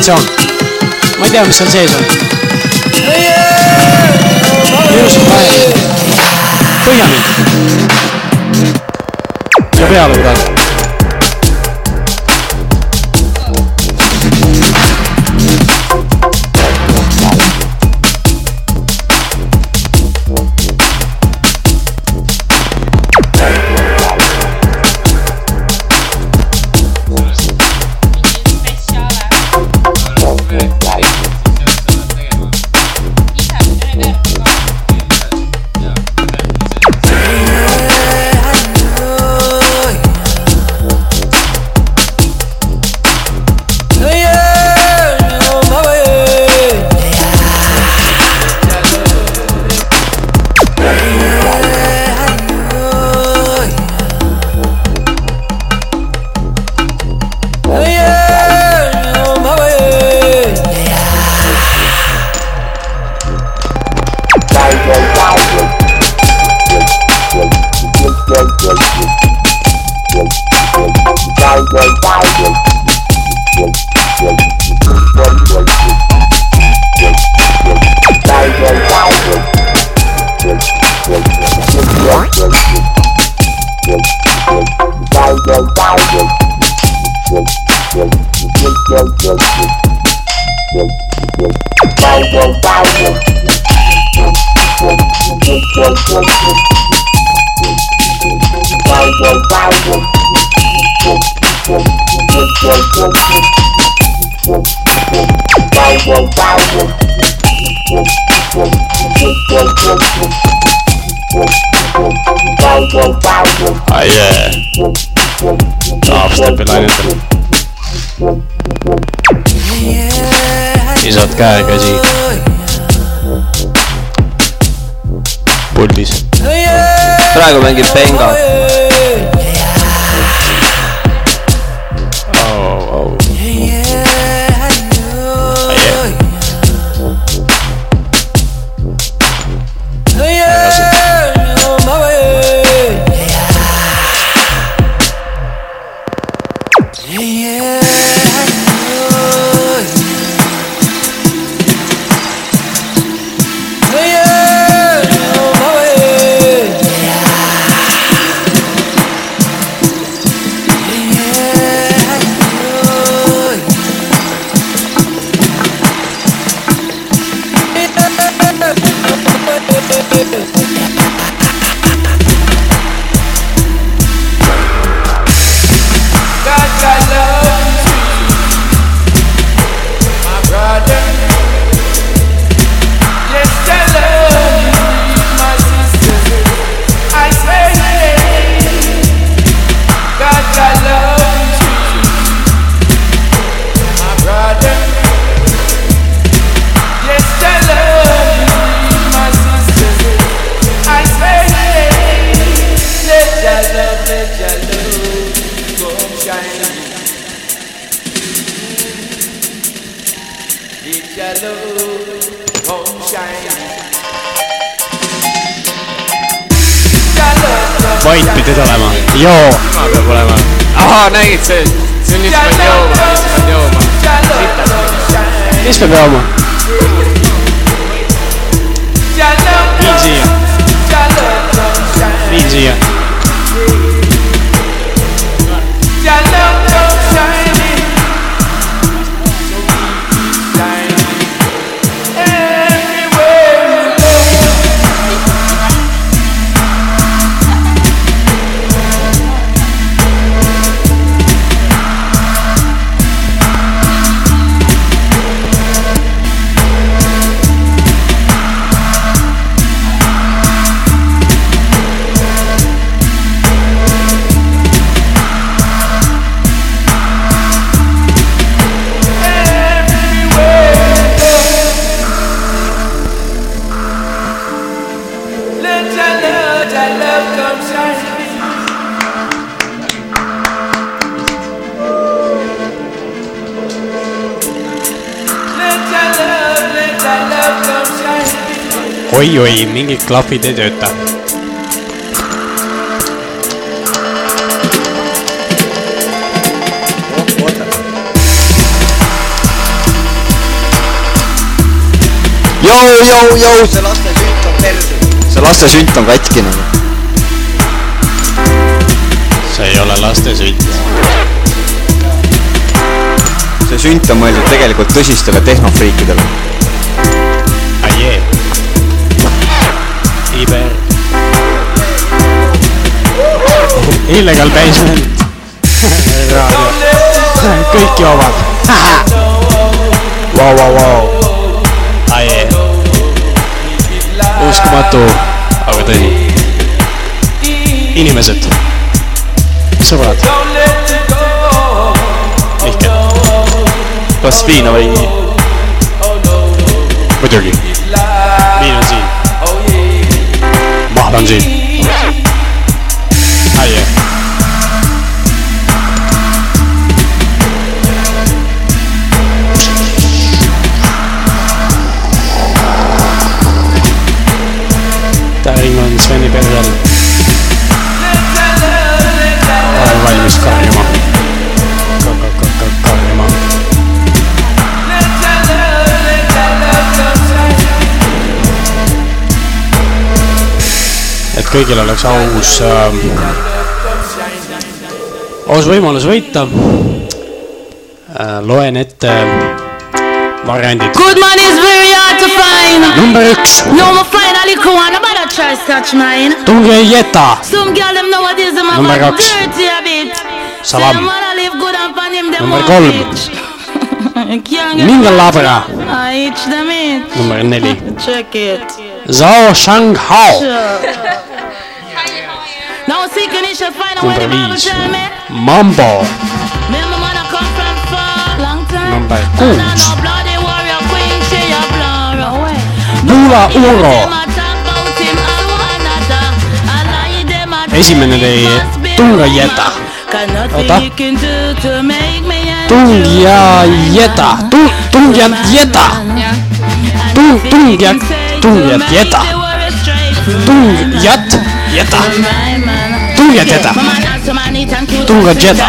traditsioon. ma ei tea, mis klapid ei tööta. jõu, jõu, jõu, see laste sünt on perse. see laste sünt on katki nagu. see ei ole laste sünt. see sünt on mõeldud tegelikult tõsistele tehnofriikidele. Illegal basement. raadio. kõik joovad. Vau, vau, vau. Uskumatu, aga tõsi. inimesed, sõbrad. Mihkel. kas viina või? muidugi. viin on siin. mahl on siin. Kõigil oleks aus äh,, aus võimalus võita äh,. loen ette variandid. Good man is very hard to find. number üks, No, me find a little one, nobody try scotch mine. Tungejeta, Some girl them nowadays them Number kaks. Salam. Number kolm, them it. number neli, Check it. Zhao Shanghao, me., Mambo, Me and my mother come from far, long time. number And I kuus, know bloody warrior queen, she a blower. Bula Uro, Them a talk about him and one another. I lie them a esimene oli Tungejeta, Cannot Oota. Tunga Jetta. Tunga Jetta.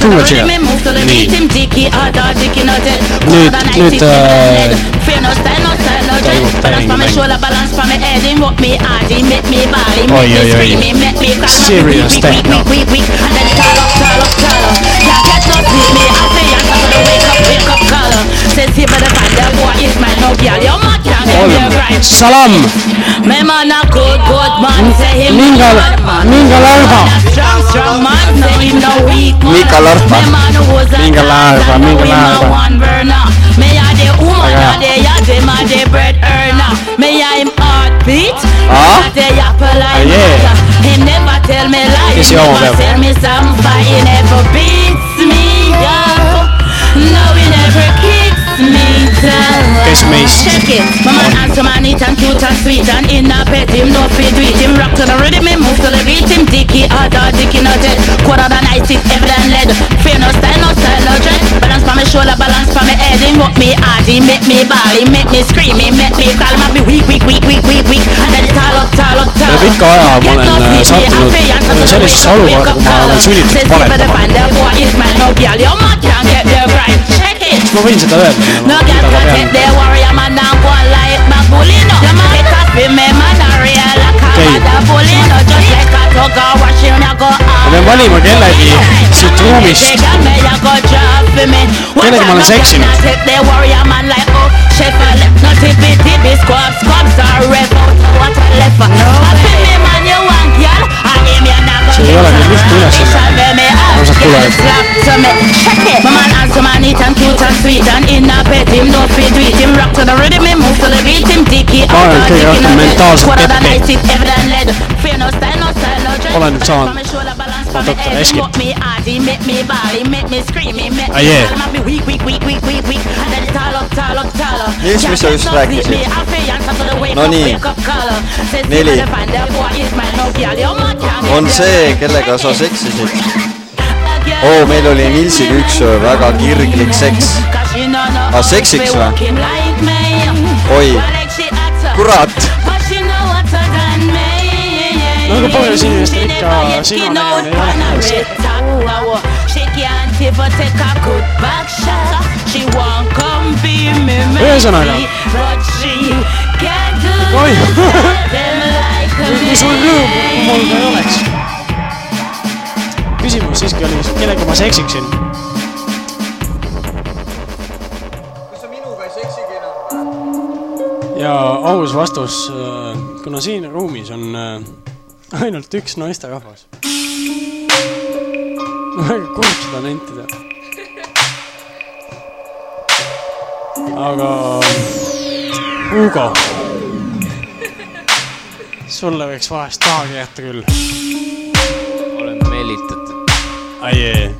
Tunga Jetta. Niin. Nyt, nyt... Oi, oi, oi. Serious. Tungajeta, Tungajeta, nii. nüüd, nüüd äh, toimub täiengi mäng. oi, oi, oi, serious techno. kolm, Salam, Me man a good, good man, say him Mingal, Mingalarva, Strong, strong man, say him no weak man. Mingalarva Me man who was a Mingalarva, him a Mingalarva. one burner. Me a the woman, Aga. a the ya, them a the bread earner. Me a him heartbeat, Ah? me a the apple Ah, eye yeah. mother. He never tell me lie, Kes he jooma never peab? tell me something, he never beats me up. No, he never kicks me down. kes meist Check it. My man answer man neat and cute and sweet and in a pet him no fit with him. Rock to the rhythm him move to the beat him dicky hard hard dicky not dead. Quarter the night it evident lead. Fear no style no style no dread. Balance for me shoulder balance for me head. Him walk me hard he make me ball he make me scream he make me call him be weak weak weak weak weak weak. And then it all up all up all ja pikka aja ma olen äh, sattunud äh, sellisesse olukorda, kui ma olen sunnitud valetama. Ma võin seda öelda, No mida girl ma can pean take the warrior man down one like my bully no. It has been me man a real like a Okei. mother bully no. Just like a tug or wash him ya go ma pean valima kellegi siit ruumist, kellega ma olen seksinud. Take the warrior man like oh chef a left no tippy tippy squab squabs are rev out what a left no. I feel me man you want girl I aim you not see ei ole küll lihtne ülesanne. Armsad kuulajad, so me check it. My man answer man neat and cute and sweet and in a pet him no fit with him rock to the rhythm him move to the beat him dicky ma olen kõige rohkem mentaalselt ette. olen nüüd saanud ma doktor Eskilt. Ah, yeah. Nils, mis sa just rääkisid? no nii, neli on see, kellega sa seksisid. oo, meil oli Nilsiga üks väga kirglik seks. aga seksiks või? oi, kurat. no aga paljudes inimestel ikka silmanägemine ei ole ühesõnaga, oi, kui sul rõõmu mul ei oleks. Küsimus siiski oli, kellega ma seksiksin. ja aus vastus, kuna siin ruumis on äh, ainult üks naisterahvas. väga kurb seda nentida. aga Hugo, sulle võiks vahest taha keerata küll. Olen meelitatud. ai ei,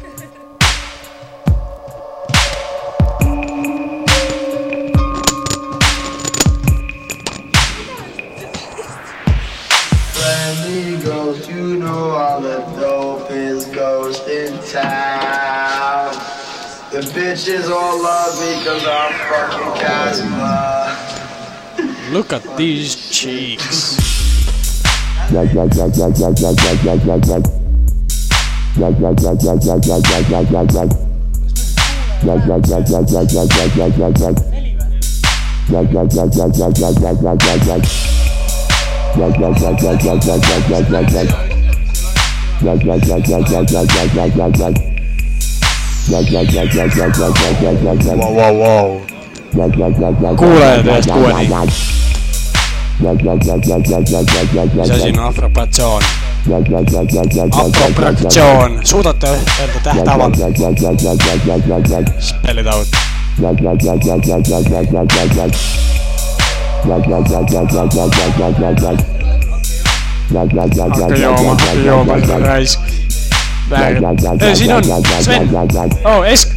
Friendly ghost, you know all the dopest ghost in town. The bitches all love me cause I'm fucking Casper. look at these cheeks. Vau, vau, vau. kuulajad ühest kuueni. Mis asi on afropratsioon? apropratsioon, suudate öelda tähthaaval? Spell it out. hakka jooma, hakka jooma, raisk. siin on, Sven. oo, Esk.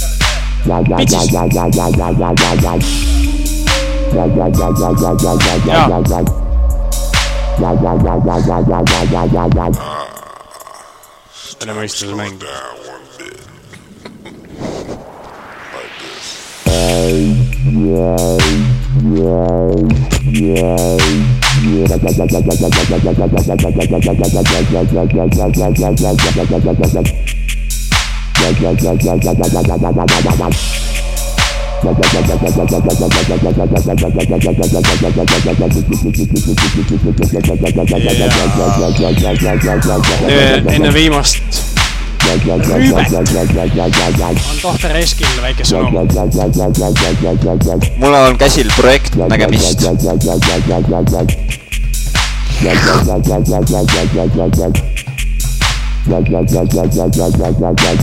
Yeah. And I'm used to the main. like this. mäng. enne viimast rüübet on tohter Eskil väike sõnum. mul on käsil projekt nägemist. Like, like, like, like, like, like, like,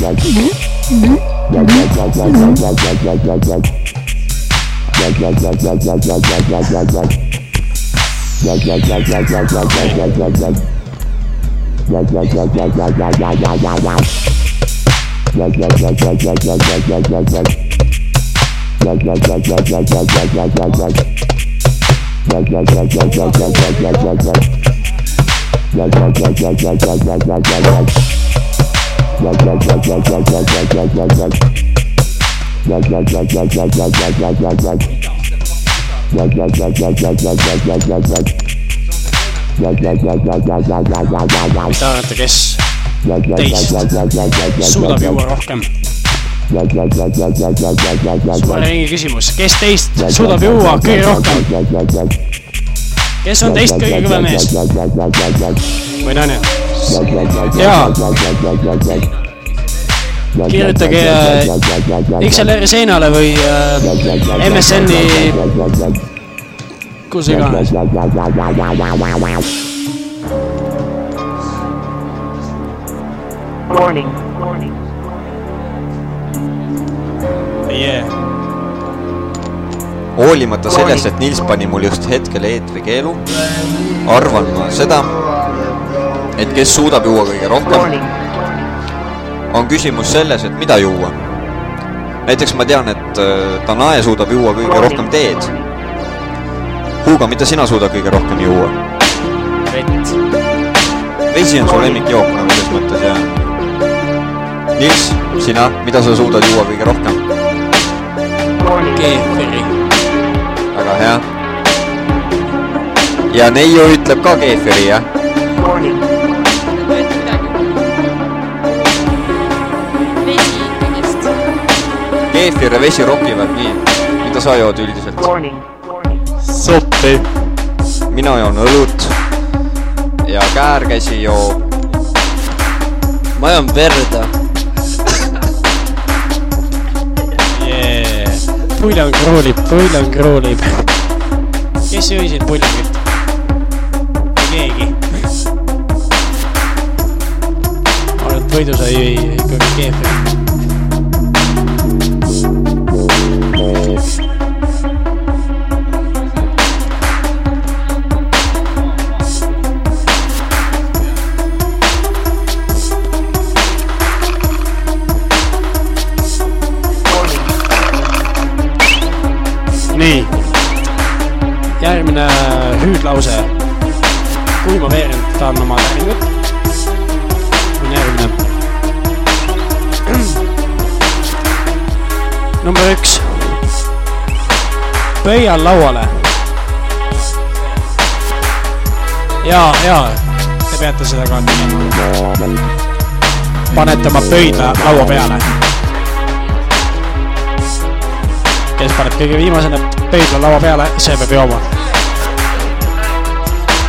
like, like. Te arvate, kes teist suudab juua rohkem? suure ringi küsimus, kes teist suudab juua kõige rohkem? Kes on teist kõige kõvem mees või naine? jaa. kirjutage äh, XLR-i seinale või äh, MSN-i kus iganes. Warning. Yeah. Hoolimata sellest, et Nils pani mul just hetkel eetrikeelu, arvan ma seda, et kes suudab juua kõige rohkem, on küsimus selles, et mida juua. näiteks ma tean, et äh, Danae suudab juua kõige rohkem teed. Hugo, mida sina suudad kõige rohkem juua? vett. vesi on su lemmikjook nagu selles mõttes jah. Nils, sina, mida sa suudad juua kõige rohkem? keefiri. hea. ja neiu ütleb ka keefiri, jah? keefir ja vesi rokivad nii. mida sa jood üldiselt? suppi. mina joon õlut ja käärkäsi joob. ma joon verd. Yeah. puljon kruulib, puljon kruulib. Kes jõi siin puljonit? keegi. ma arvan, et Võidu sai ikkagi keefiri. nii, järgmine hüüdlause. kui ma veerendan oma täringut, on järgmine. number üks. pöial lauale. ja, ja te peate seda ka tegema. panete oma pöidla laua peale kes paneb kõige viimasena pöidla laua peale, see peab jooma.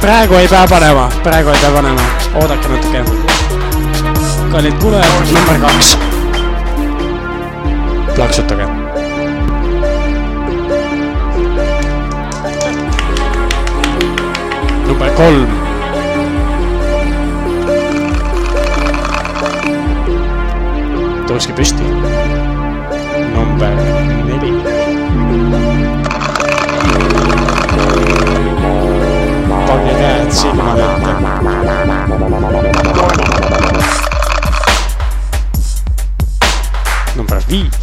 Praegu ei pea panema, praegu ei pea panema, oodake natuke. kallid kuulajad, number kaks. plaksutage. number kolm. tõuske püsti. number neli. Pange käed silmade ette. number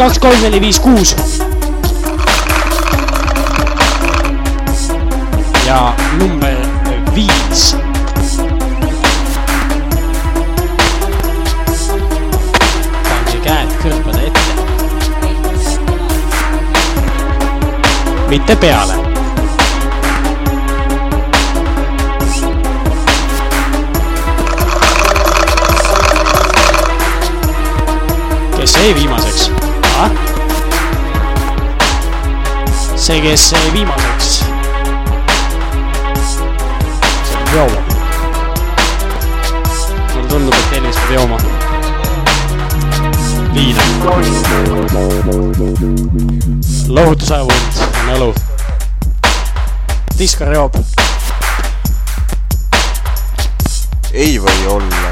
kaks, kolm, neli, viis, kuus. ja number viis. pange käed kõrvade ette. mitte peale. kes jäi viimaseks? see, kes viimaseks. see on jooma. mulle tundub, et Elis peab jooma. viina. lohutusajavund on õlu. Diskar joob. ei või olla.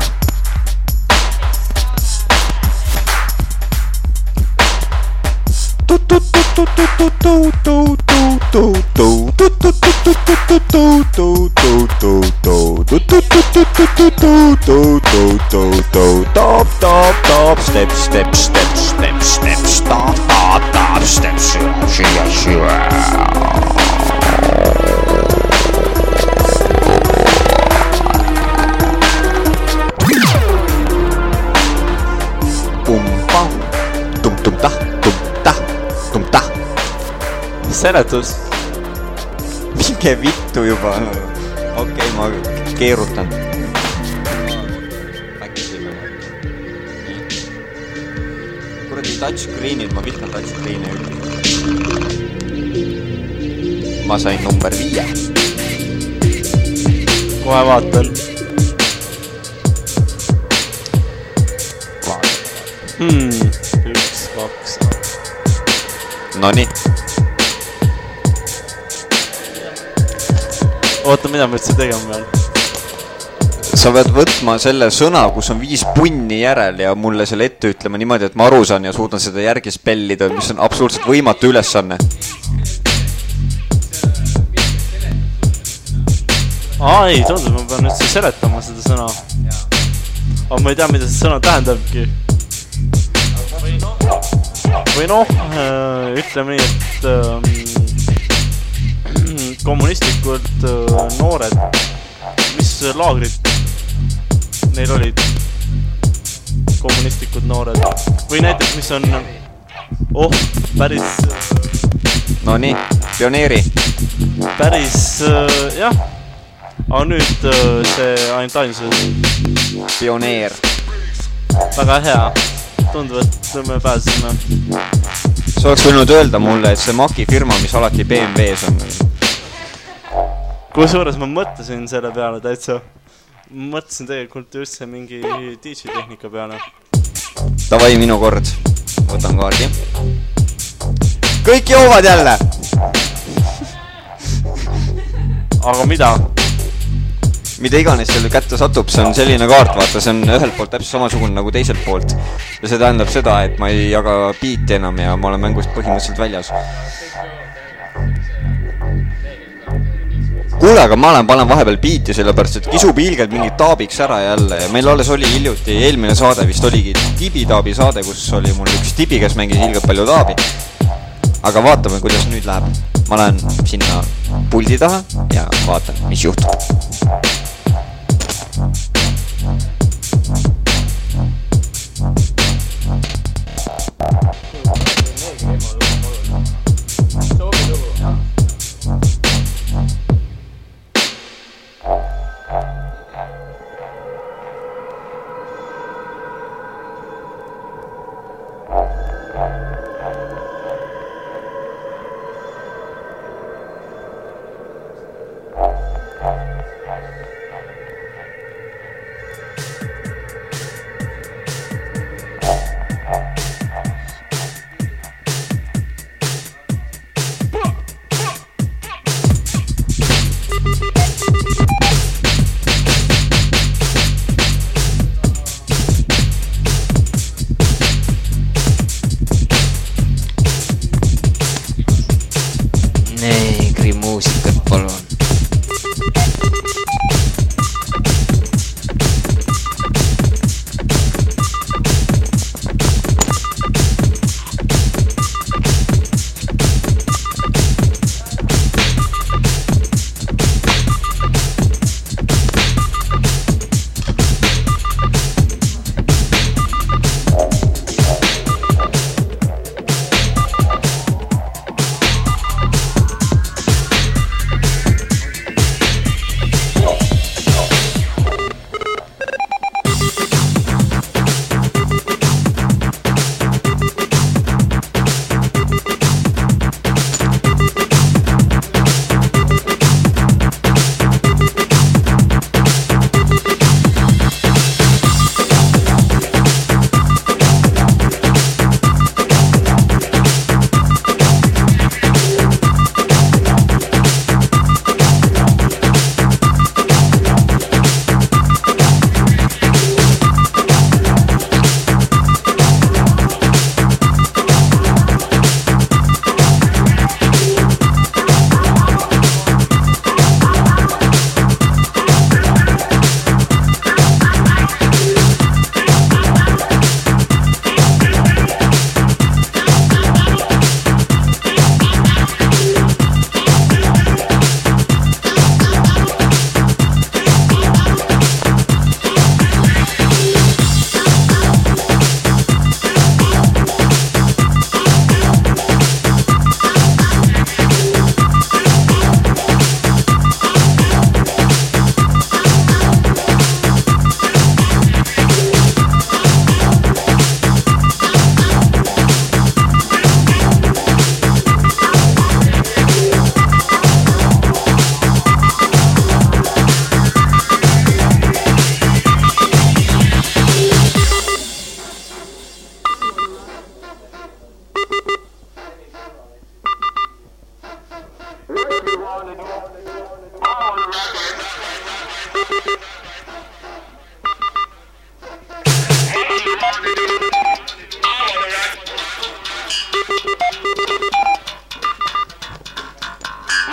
seletus. minge vittu juba. okei okay,, ma keerutan. kuradi touchscreen'id, ma vihkan touchscreen'e. ma sain number viie. kohe vaatan. hmm,. üks, kaks. Nonii, mida ma üldse tegema pean? sa pead võtma selle sõna, kus on viis punni järel ja mulle selle ette ütlema niimoodi, et ma aru saan ja suudan seda järgi spellida, mis on absoluutselt võimatu ülesanne. aa ei, tundub, ma pean üldse seletama seda sõna. aga ma ei tea, mida see sõna tähendabki. või noh, ütleme nii, et ähm, kommunistlikud äh, noored, mis laagrid neil olid? kommunistlikud noored või näiteks, mis on, oh, päris, Nonii, pioneeri. päris äh, jah. aga nüüd äh, see ainult ainsus. pioneer. väga hea, tundub, et me pääsesime. sa oleks võinud öelda mulle, et see Maci firma, mis alati BMW-s on. Kusjuures ma mõtlesin selle peale täitsa. mõtlesin tegelikult üldse mingi DJ tehnika peale. Davai, minu kord. võtan kaardi. kõik joovad jälle. aga mida? mida iganes selle kätte satub, see on selline kaart, vaata, see on ühelt poolt täpselt samasugune nagu teiselt poolt. ja see tähendab seda, et ma ei jaga biiti enam ja ma olen mängust põhimõtteliselt väljas. kuule, aga ma olen, panen vahepeal biiti, sellepärast et kisub hiilgelt mingi taabiks ära jälle ja meil alles oli hiljuti, eelmine saade vist oligi tibitaabi saade, kus oli mul üks tibi, kes mängis hiilgelt palju taabi. aga vaatame, kuidas nüüd läheb. ma lähen sinna puldi taha ja vaatan, mis juhtub.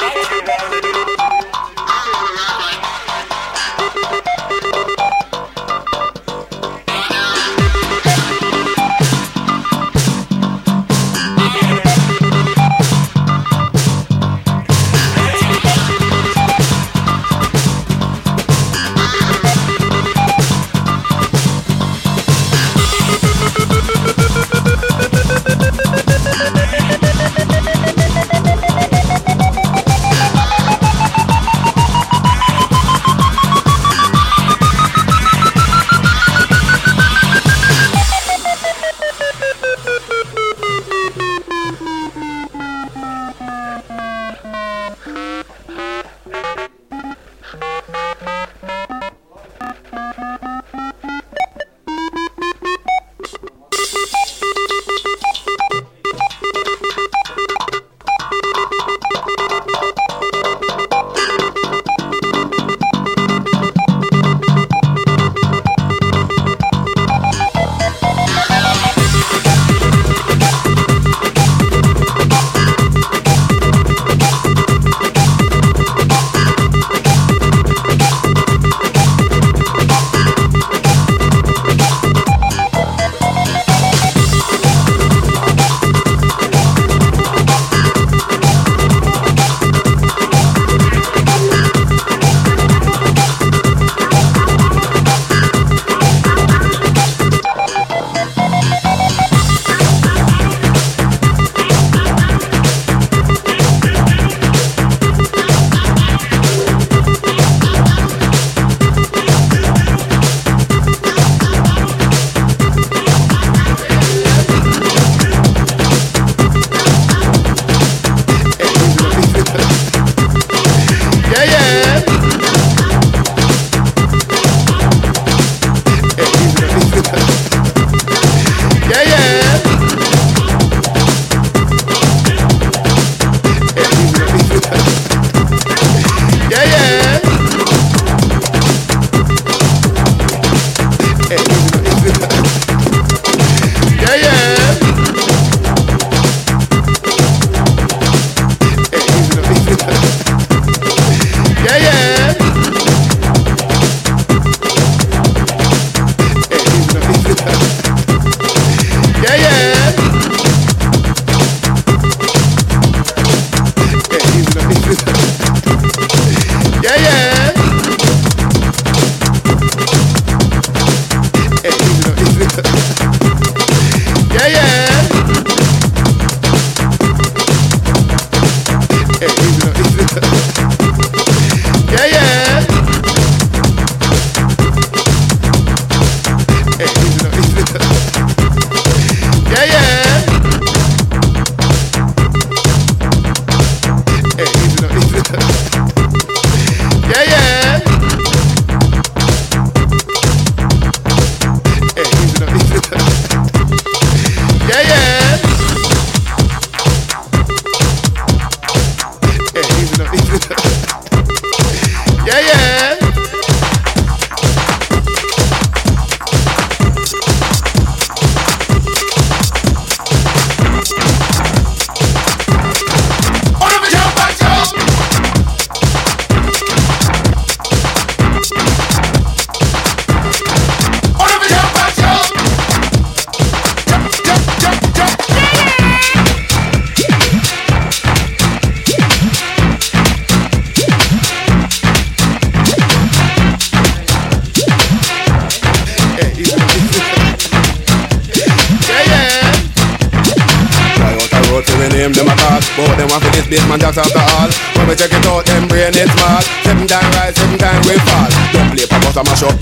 Next.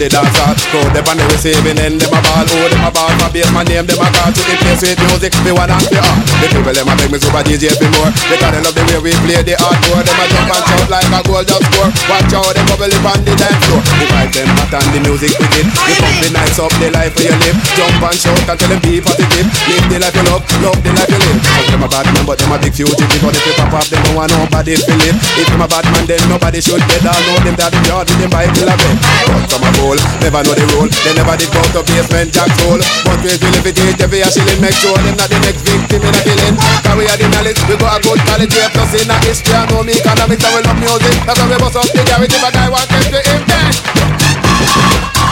The dance hall. Crowd them on the receiving end, them a ball. Oh, them a ball for basement name them a call. To the place with music, the one and the art. The people them a beg me super DJ for more. They love the way we play the hardcore. Them a jump and shout like a goal just score. Watch out, bubble on the dance floor. The vibe them hot and the music wicked. You pump the nights up, the life for your live. Jump and shout and tell them be positive. Live the life you love, love the life you live. Cause them a bad man, but them a big fugitive. But if you pop up, them don't want nobody to live. If them a bad man, then nobody should dead. All know them that yard with them Bible a bed. But some a fool, never know the rule. They never did go to basement jack soul. But we will if it is, every a shilling make sure them not the next victim in a killing. Cause we are the knowledge, we got a good quality. A plus in a history, I know me economics and we love music. That's why we bust up the garage if a guy want to him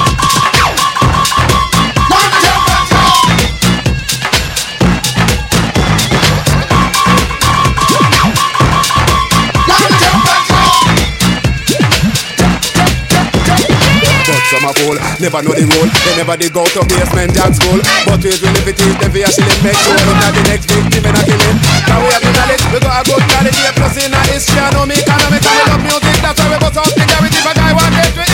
But a fool, never know the rule They never did go to basement dance school But we will if it is, then we a shilling Make sure not the next victim in a killing Now we have the knowledge, we got a good quality A plus in a history, I know me economics And we love music, that's why we bust out the garage If a guy want we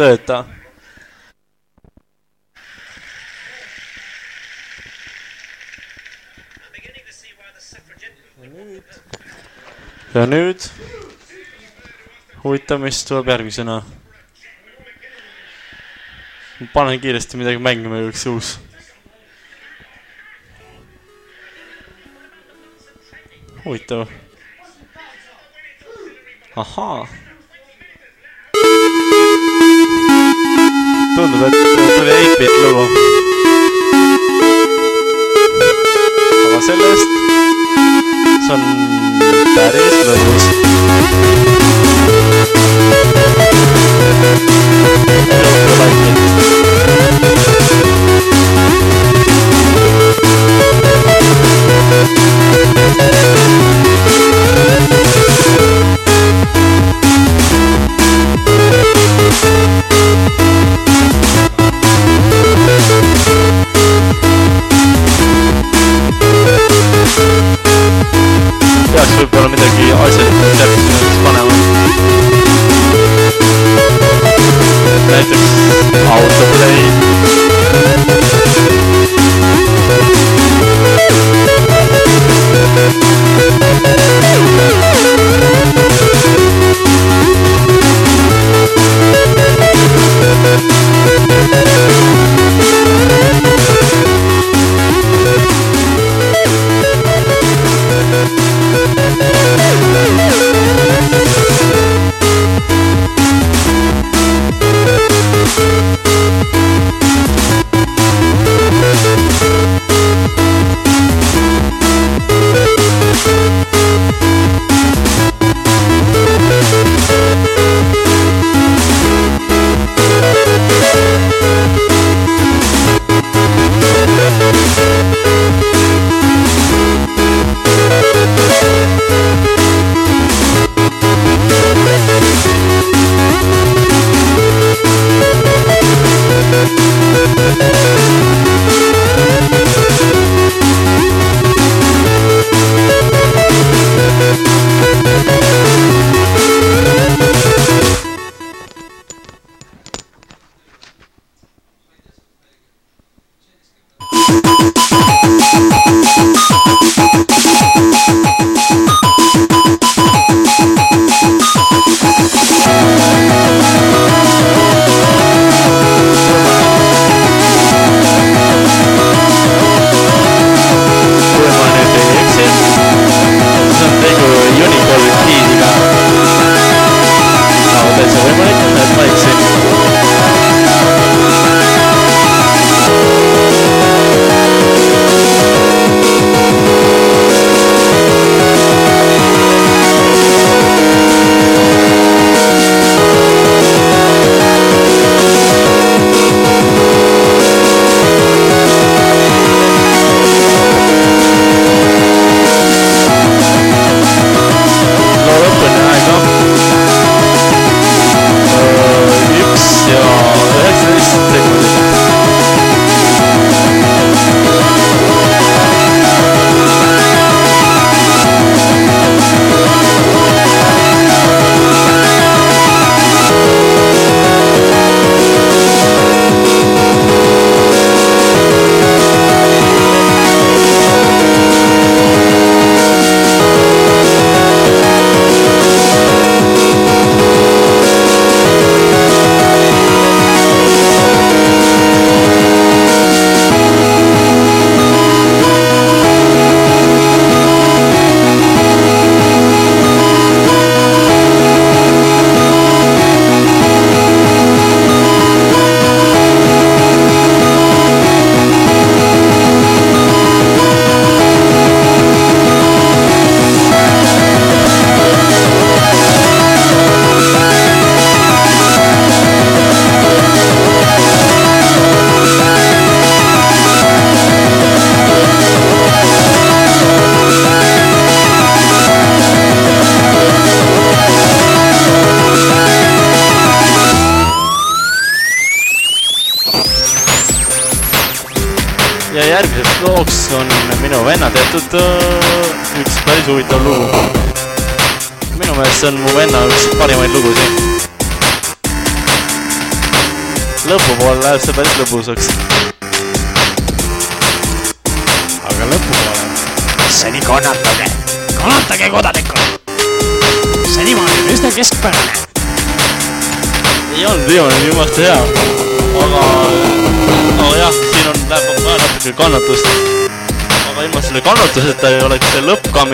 tööta. ja nüüd huvitav, mis tuleb järgmisena. panen kiiresti midagi mängima igaks juhuks. huvitav. ahaa tundub, et tuli 8-bit lugu. aga sellest, see on päris lõbus. peaks võib-olla midagi asjast täpsemaks panema. näiteks autoplay We'll be right back.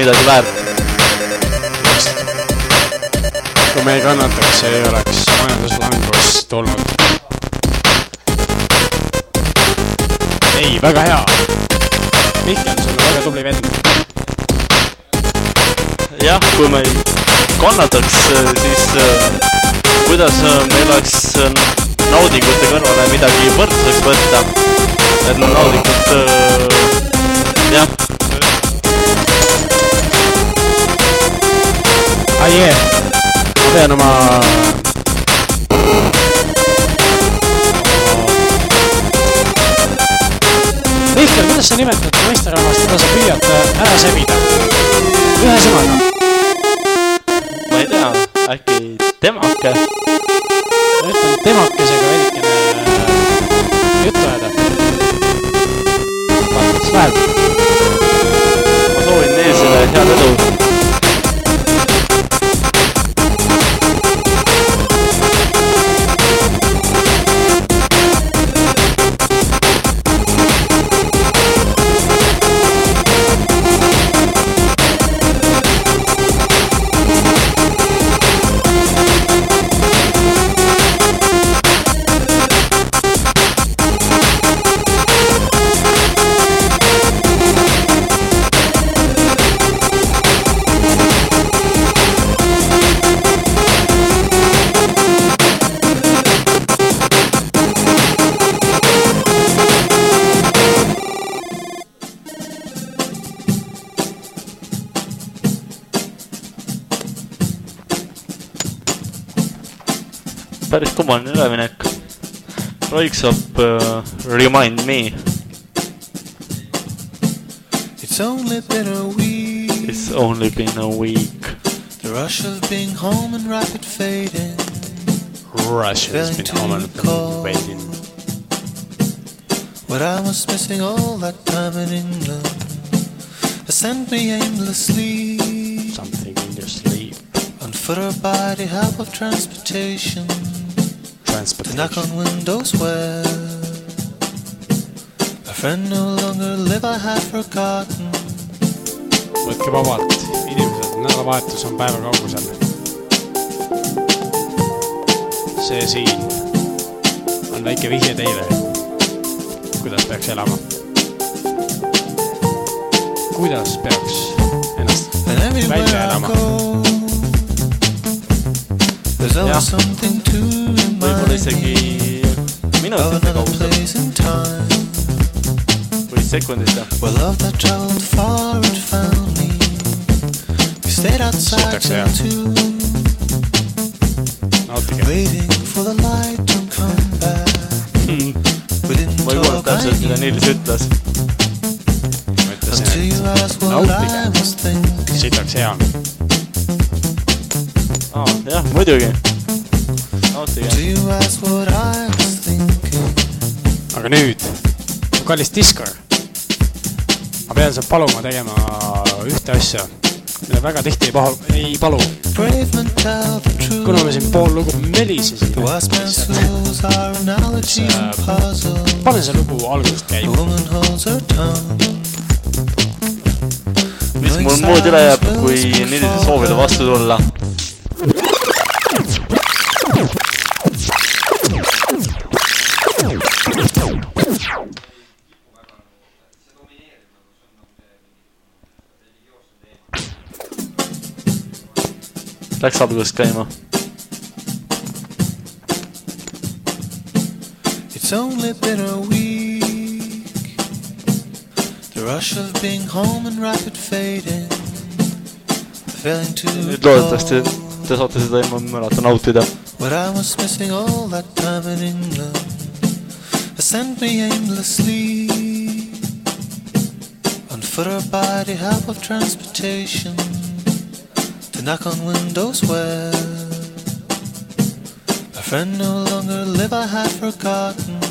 See lõpp ma pean oma. Mihkel, kuidas sa nimetad naisterahvast, keda sa püüad äh, ära sebida? ühe sõnaga. ma ei tea, äkki temake. ma ütlen temakesega päris kummaline üleminek. Roiks saab uh, Remind me. It's only been a week. It's only been a week. The rush of being home and rapid fading. Rush has been home and recall waiting. What I was missing all that time in England. They sent me aimlessly. Something in your sleep. On foot or by the help of transportation. Knock on windows where a friend no longer live, I had forgotten. võtke vabalt, inimesed, nädalavahetus on päeva kaugusel. see siin on väike vihje teile, kuidas peaks elama. kuidas peaks ennast välja elama. There's always, something to remind me of another place in time. või sekundite. Where love that traveled far and found me. We stayed outside till two, waiting for the light to come back. We didn't ei talk, täpselt, mida. Niilis ütles. Until you asked what I was thinking. sitaks hea. aa, jah, muidugi. nautige. Until you asked what I was thinking. aga nüüd, kallis Diskor, ma pean sind paluma tegema ühte asja, mida väga tihti ei palu, ei palu. Kuna me siin pool lugu melisesime and puzzle. pane see lugu algusest käima. mis mul muud üle jääb, kui Niilise soovile vastu tulla. Läks algusest käima. It's only been a week. The rush of being home and rapid fading. Failing to nüüd loodetavasti te saate seda ilma mölata nautida. What I was missing all that time in England. They sent me aimlessly. for her body help of transportation to knock on windows where a friend no longer live I have forgotten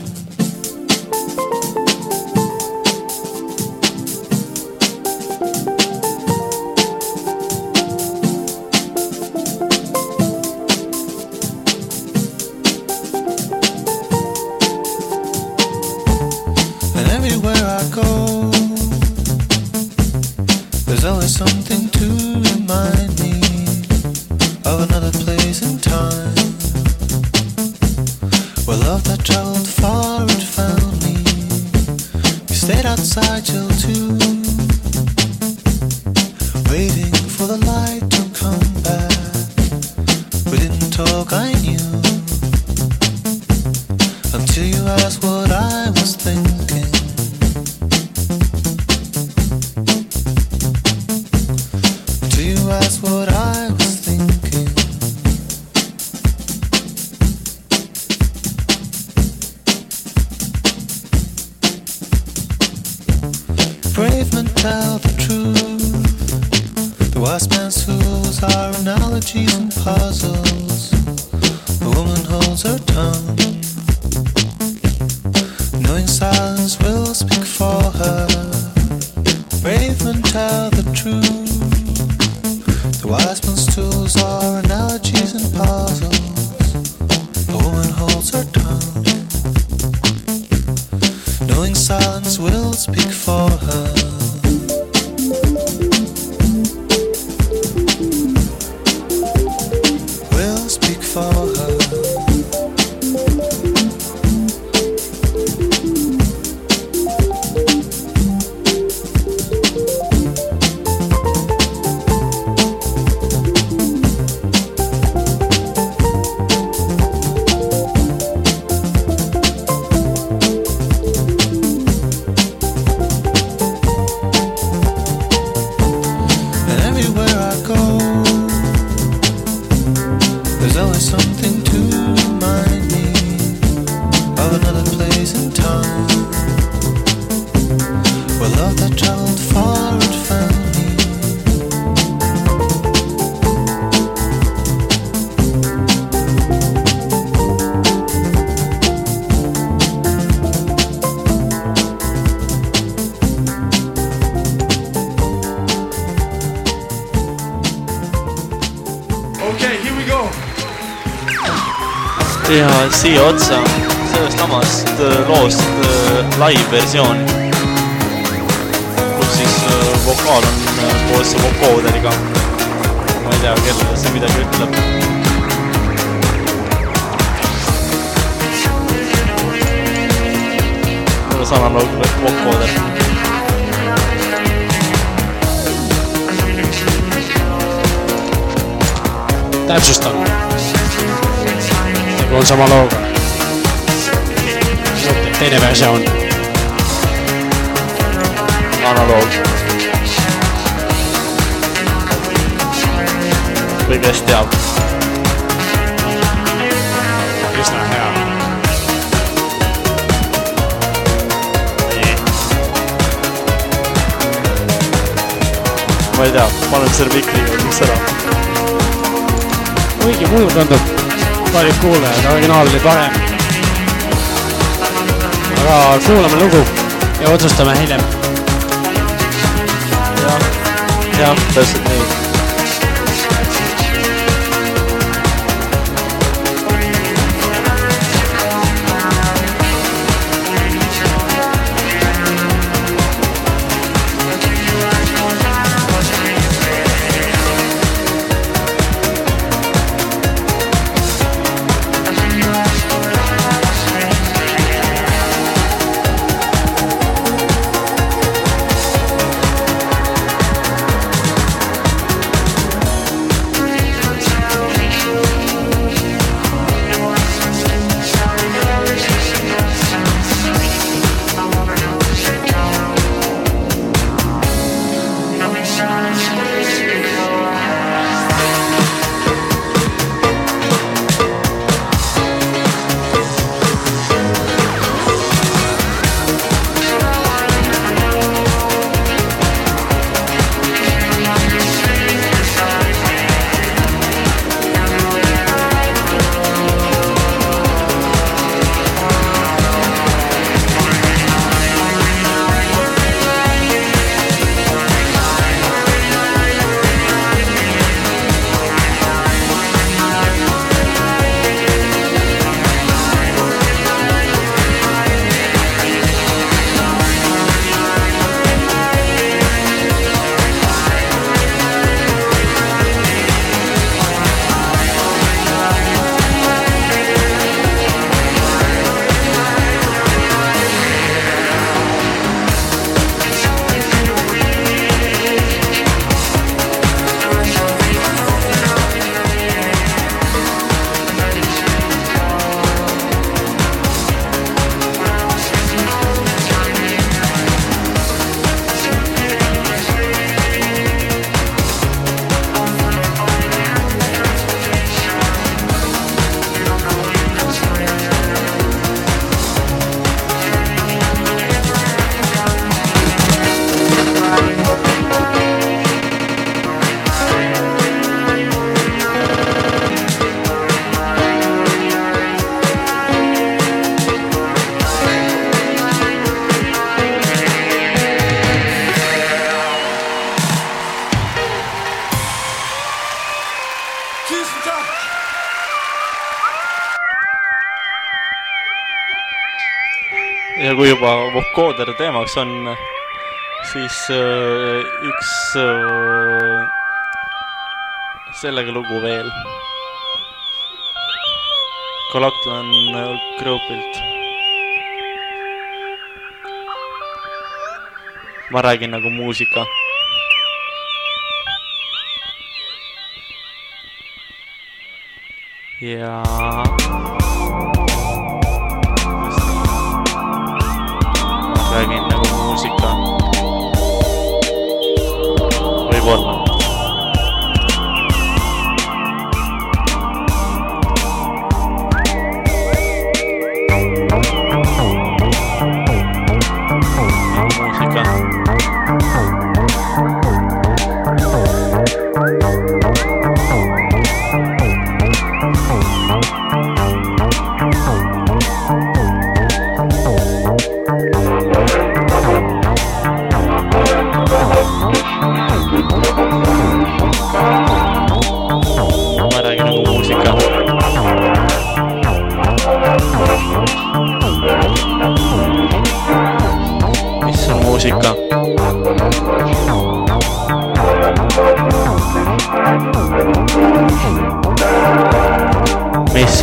ja siia otsa sellest samast äh, loost äh, live-versioon, kus siis äh, vokaal on koos vokooderiga. ma ei tea, kellele see midagi ütleb. selles analoogne vokooder. täpsustan. Tegu on sama looga. teine versioon. analoog. või kes teab. üsna hea. ma ei tea, panen selle mikriga kõik ära. kuigi mulle tundub, paljud kuulajad, originaal oli parem. aga kuulame lugu ja otsustame hiljem. jah, jah, täpselt nii. nagu juba vocoder teemaks on, siis äh, üks äh, sellega lugu veel. Galactlan Groupilt. ma räägin nagu muusika Yeah.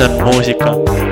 사람 무엇일까?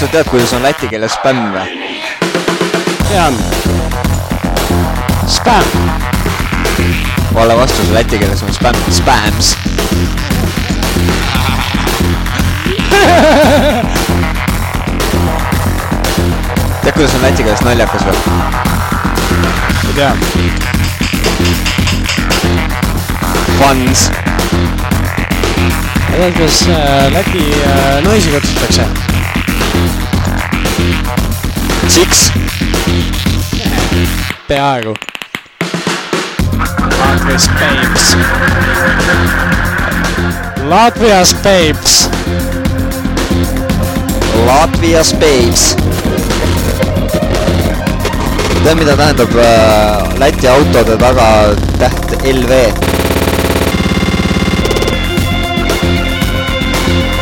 kas sa tead, kuidas on läti keeles spämm või? tean. Spam. vale vastus läti keeles on spämm, spams. tead, kuidas on läti keeles naljakas või? ei tea. Fans. tead, kuidas äh, Läti äh, naisi kutsutakse? Six. peaaegu. Latvias babes. Latvias babes. Latvias babes. tead, mida tähendab äh, Läti autode taga täht LV?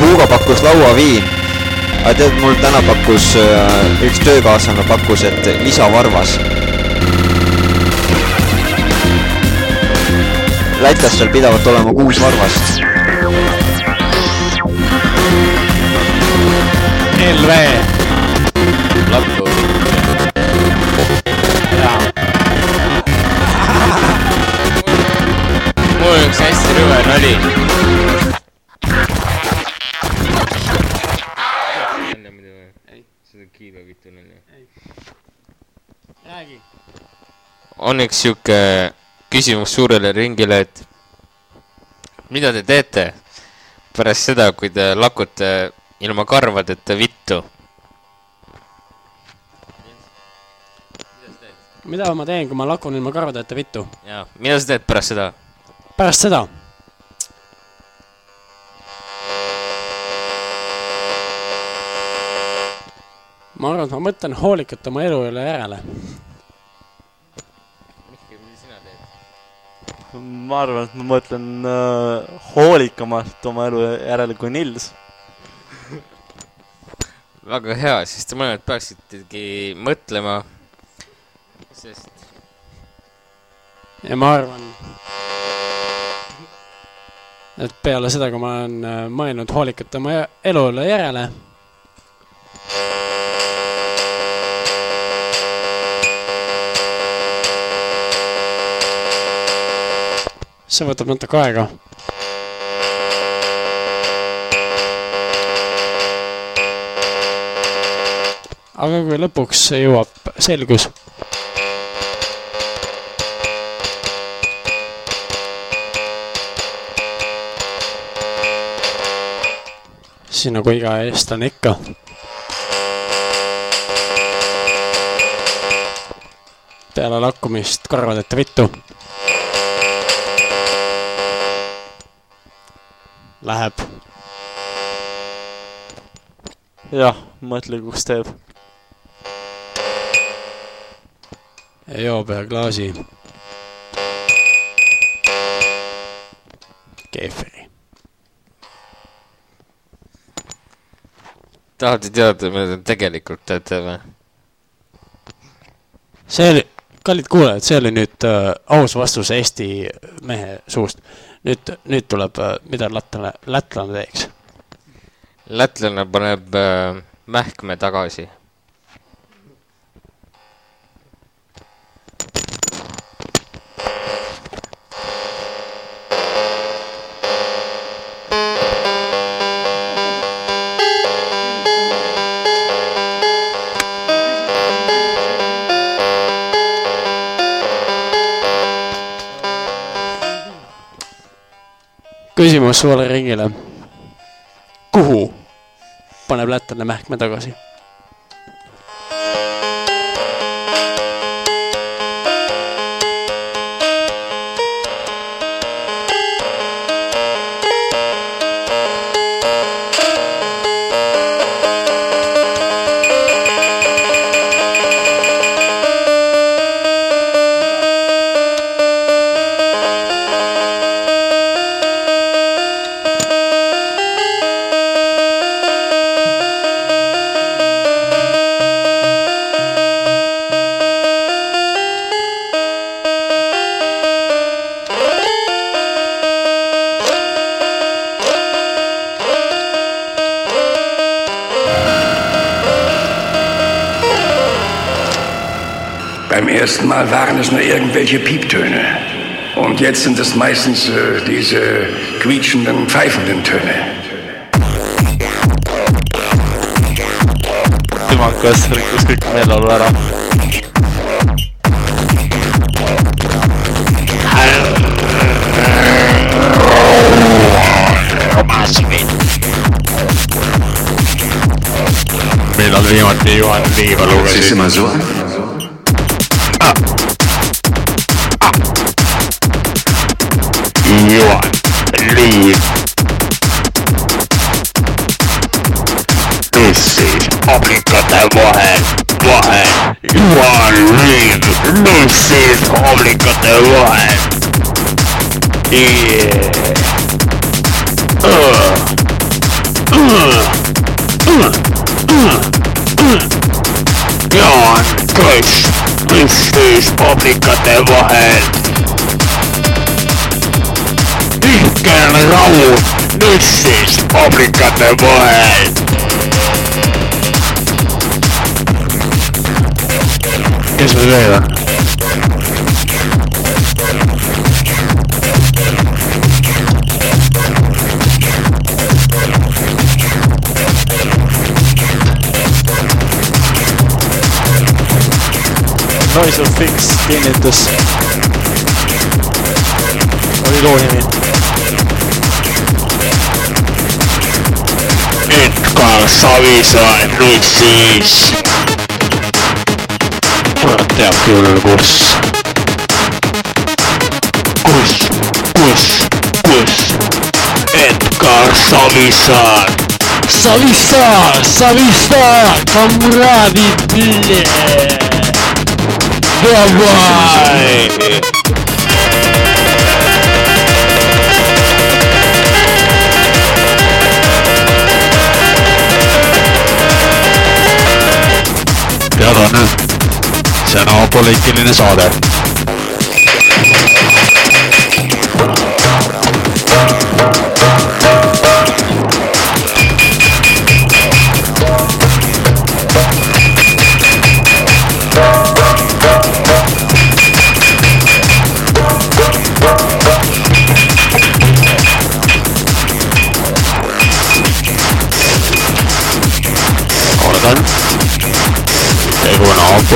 Hugo pakkus lauaviin. Aga tead, mul täna pakkus äh, üks töökaaslane pakkus, et lisavarvas. lätlastel pidavat olema kuus varvast. LV. Lappu. mul üks hästi rõve nali. On üks sihuke küsimus suurele ringile, et mida te teete pärast seda, kui te lakute ilma karvadeta vittu? mida ma teen, kui ma lakun ilma karvadeta vittu? jaa, mida sa teed pärast seda? pärast seda ma arvan, et ma mõtlen hoolikalt oma elu üle järele. Ma arvan, et ma mõtlen äh, hoolikamalt oma elu järele kui Nils. väga hea, siis te mõlemad peaksitegi mõtlema, sest ja ma arvan, et peale seda, kui ma olen äh, mõelnud hoolikalt oma jä- elu üle järele, see võtab natuke aega. aga kui lõpuks jõuab selgus siis nagu iga eestlane ikka. peale lakkumist karvadeta vittu. Läheb jah, mõtlikuks teeb. ja joob ühe klaasi. keefiri. tahate teada, mida te tegelikult teete või? see oli, kallid kuulajad, see oli nüüd äh, aus vastus Eesti mehe suust. nüüd, nüüd tuleb äh,, mida lätlane, lätlane teeks. lätlane paneb äh, mähkme tagasi. Küsimus suurele ringile. kuhu paneb lätlane mähkme tagasi? Mal waren es nur irgendwelche Pieptöne. Und jetzt sind es meistens äh, diese quietschenden, pfeifenden Töne. Manco a essere così bello allora Mira, prima arriva, arriva, Luca. Sì, sì, ma su. Obligatel Wahen, Wahen, you are leave. This is Obligatel Wahen. Yeah. Uh. Jan Kös, Üstős Paprika te vahet. Ikken Raúl, Üstős Paprika te vahet. Nüüd siis paprikate vahel. kes meil veel on? Noise of Fix kinnitas. oli loo nimi. Edgar Savisaar nüüd siis. Kurat teab küll, kus. kus, kus, kus Edgar Savisaar. Savisaar, Savisaar, kamraadid, Davai. See on apoliitiline saade. kordan,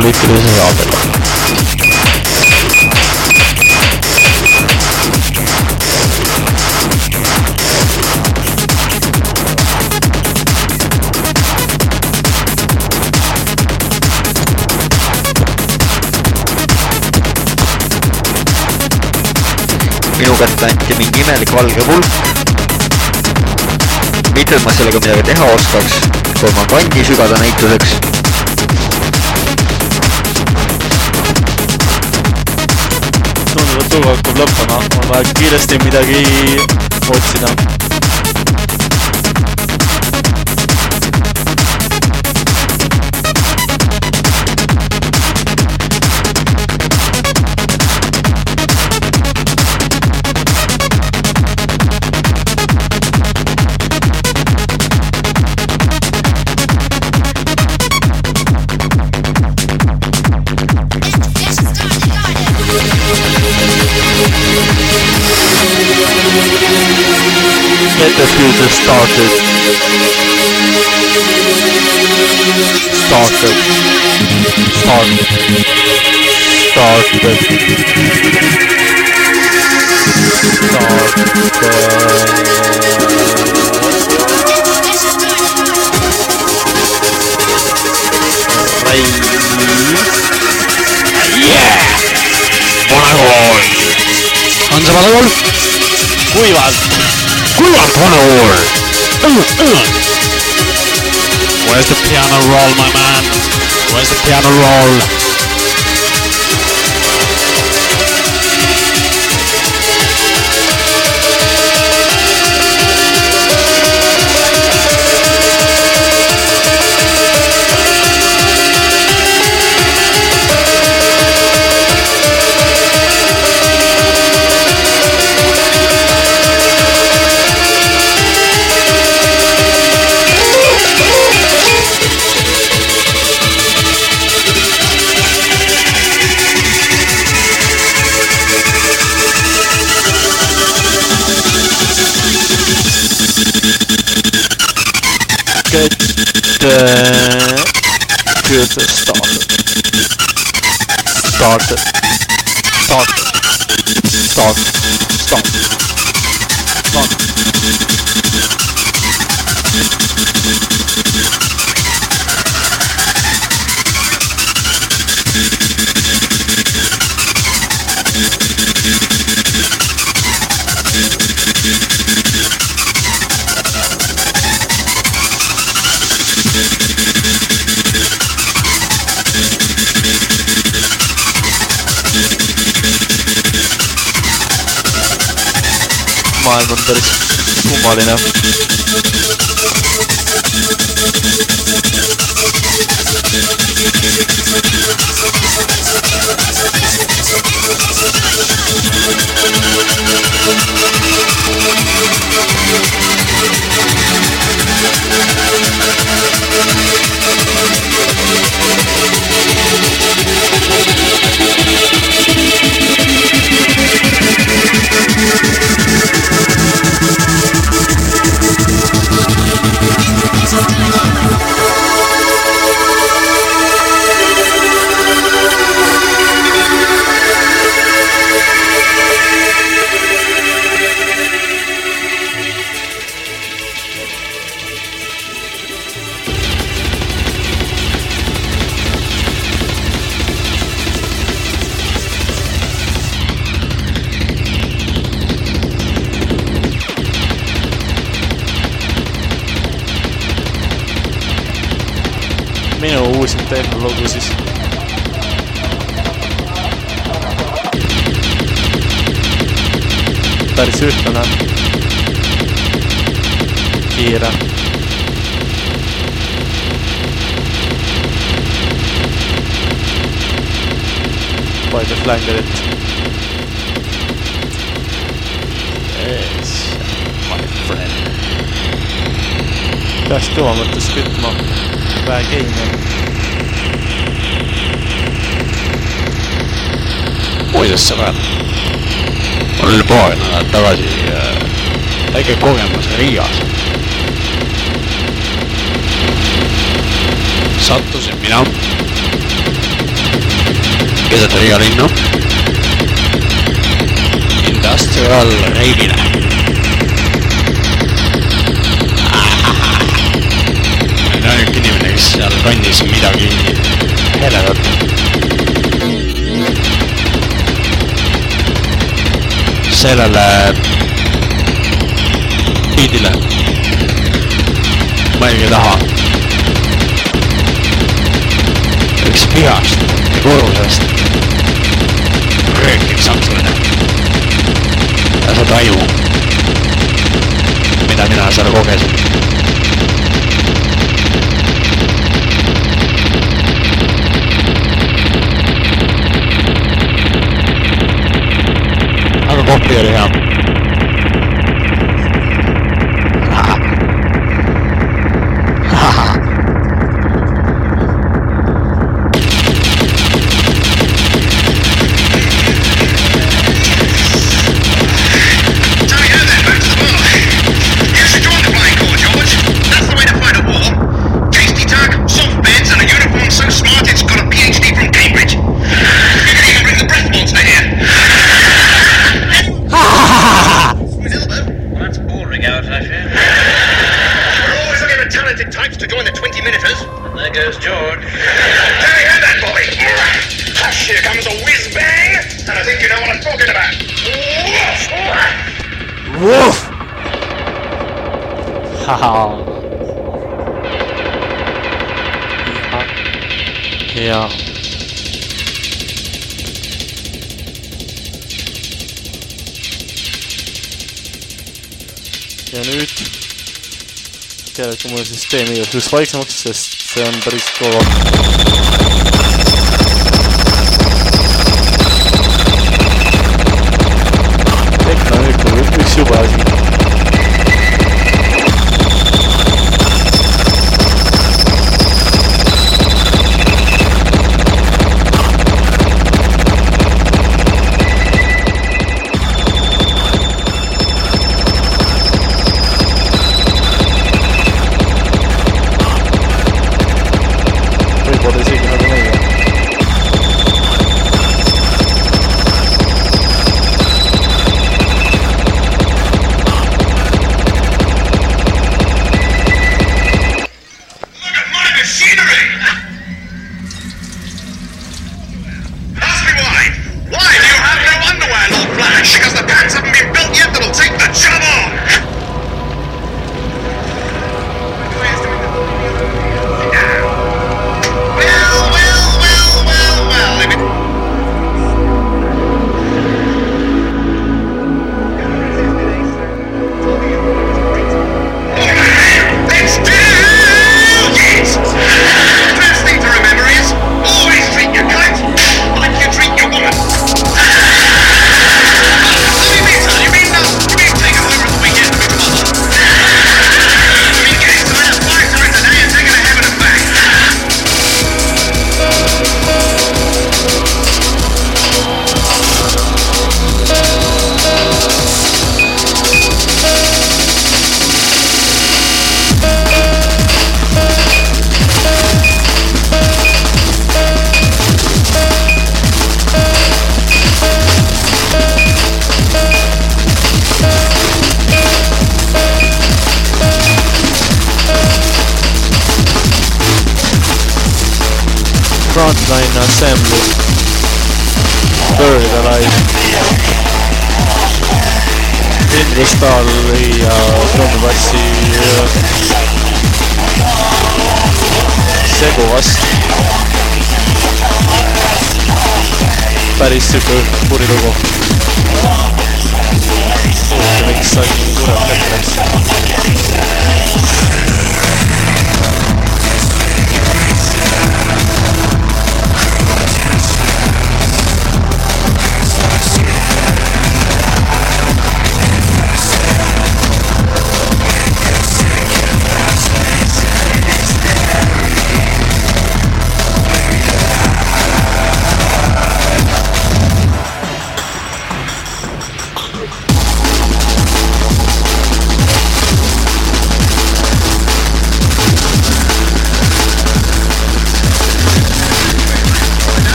on apoliitilise saatega. minu kätte anti mingi imelik valge pulk. mitte, et ma sellega midagi teha oskaks, kui ma kandi sügada näituseks. tundub, et tuba hakkab lõppema, on vaja kiiresti midagi otsida. The future started. Started. Started. Started. Yeah! vana kool. on see vana kool? kuivalt. kuivalt vana kool. Where's the piano roll, my man? Where's the piano roll? the good start. Start. Start. Start. Start. started small enough. Life. Palju flängerit. Yes, my friend. peaks kõvamatest kütma. vähe on. muuseas, sõbrad, mul oli paar nädalat tagasi äh, väike kogemus Riias. sattusin mina keset Riia linna industrial reivile. olin ainuke inimene, kes seal kandis midagi heledat. sellele pildile mõelge taha. üks vihast ja korrusest röökiv sakslane. ja sa taju, mida mina seal kogesin. aga kohvi oli hea. Keerake mulle süsteemi igasuguses vaiksemaks, sest see on päris kõva. Frontline Assembly. Bird Alive. Indrus Taal ja trummipassi. segu vastu. päris siuke kuri lugu. miks sai nii kurat ette läks.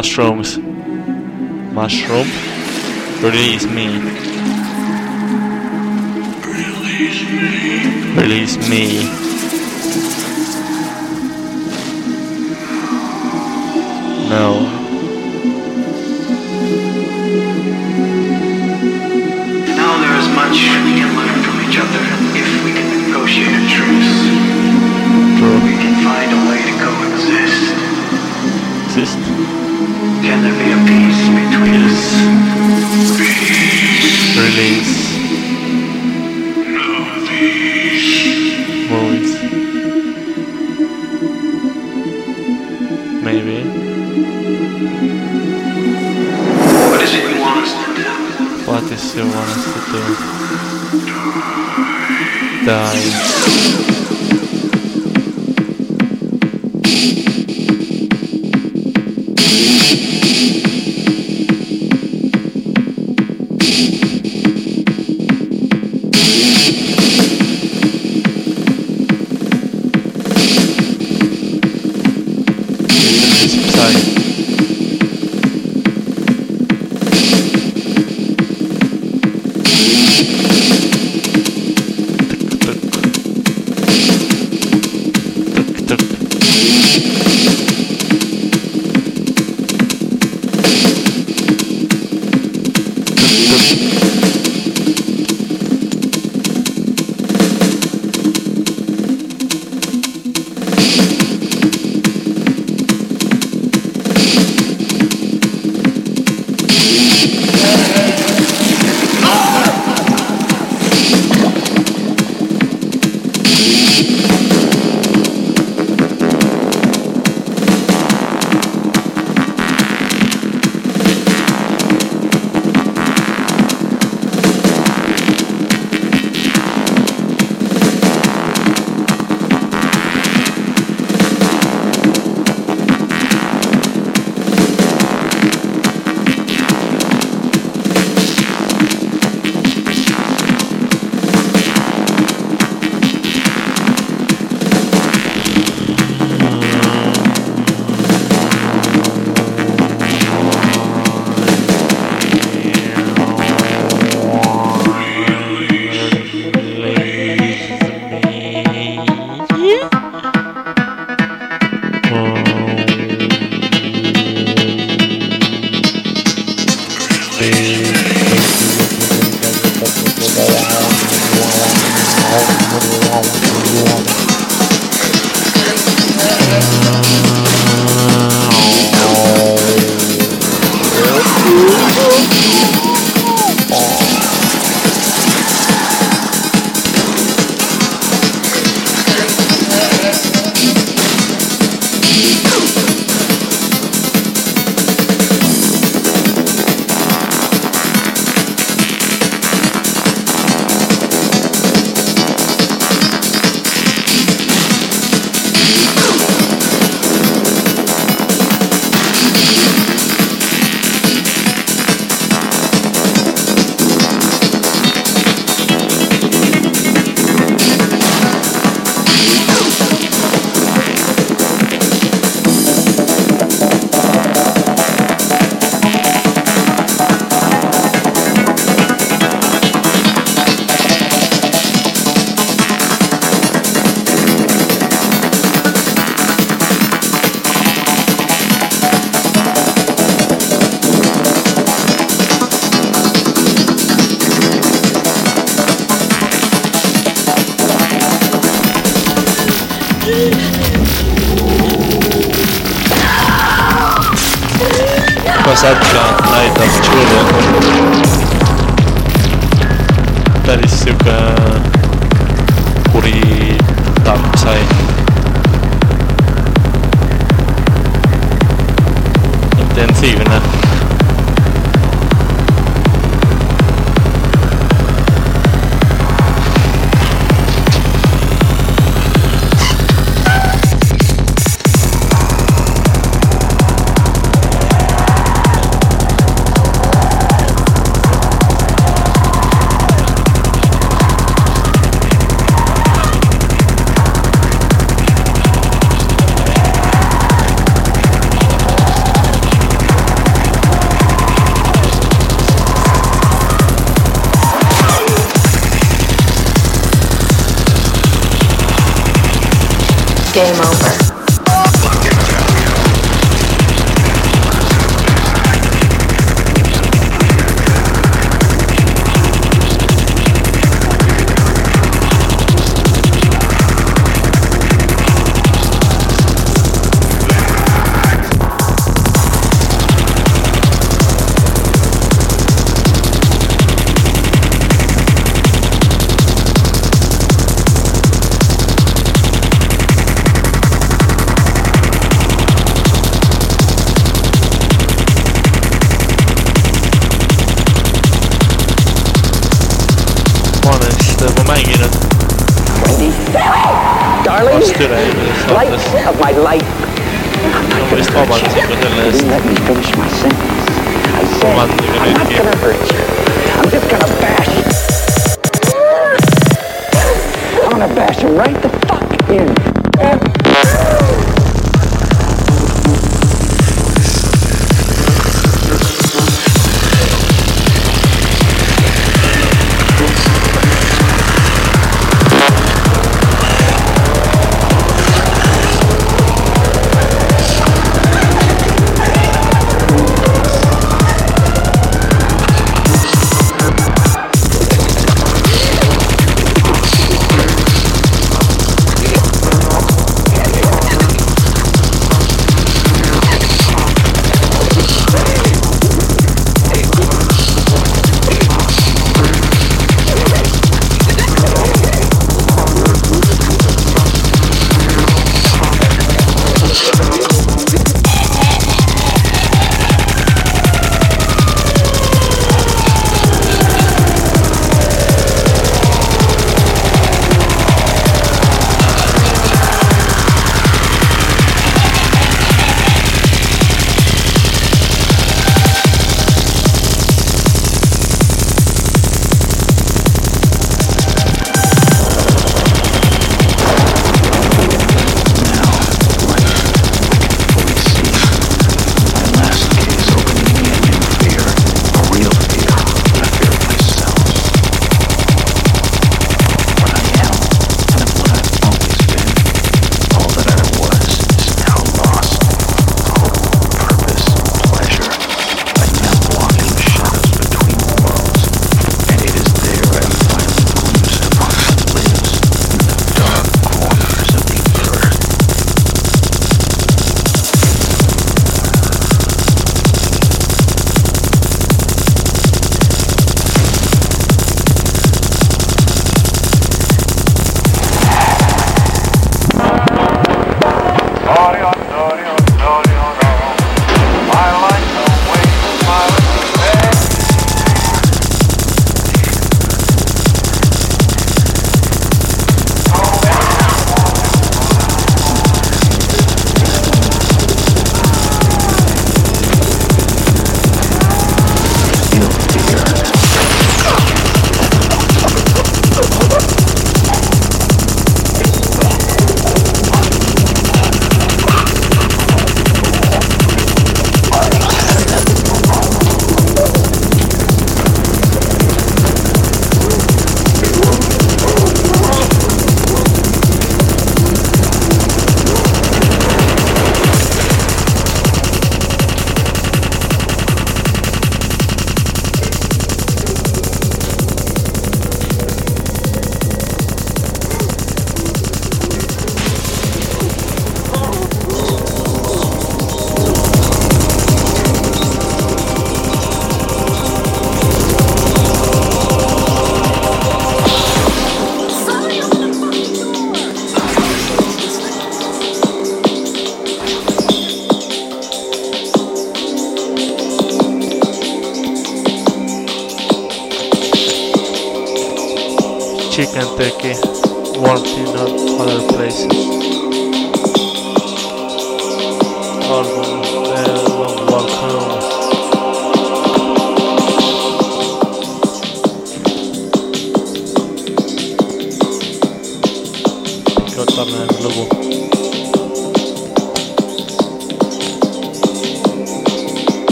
Mushrooms. Mushroom? Release me.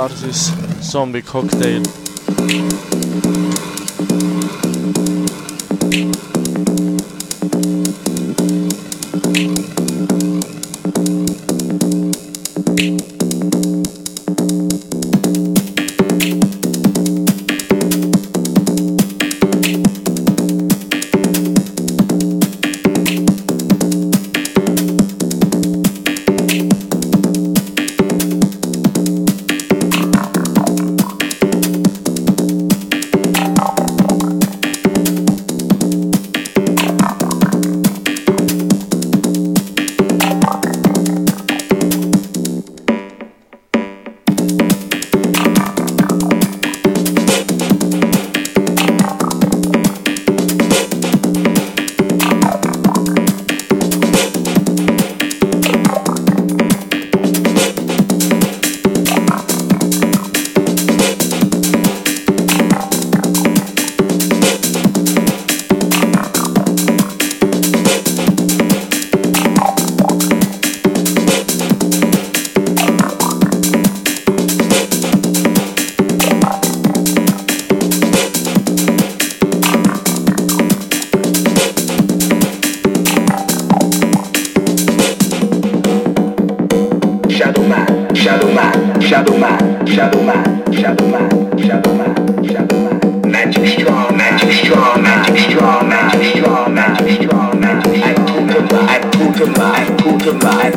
Tarsis Zombie Cocktail.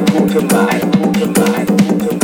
goodbye, goodbye, buy.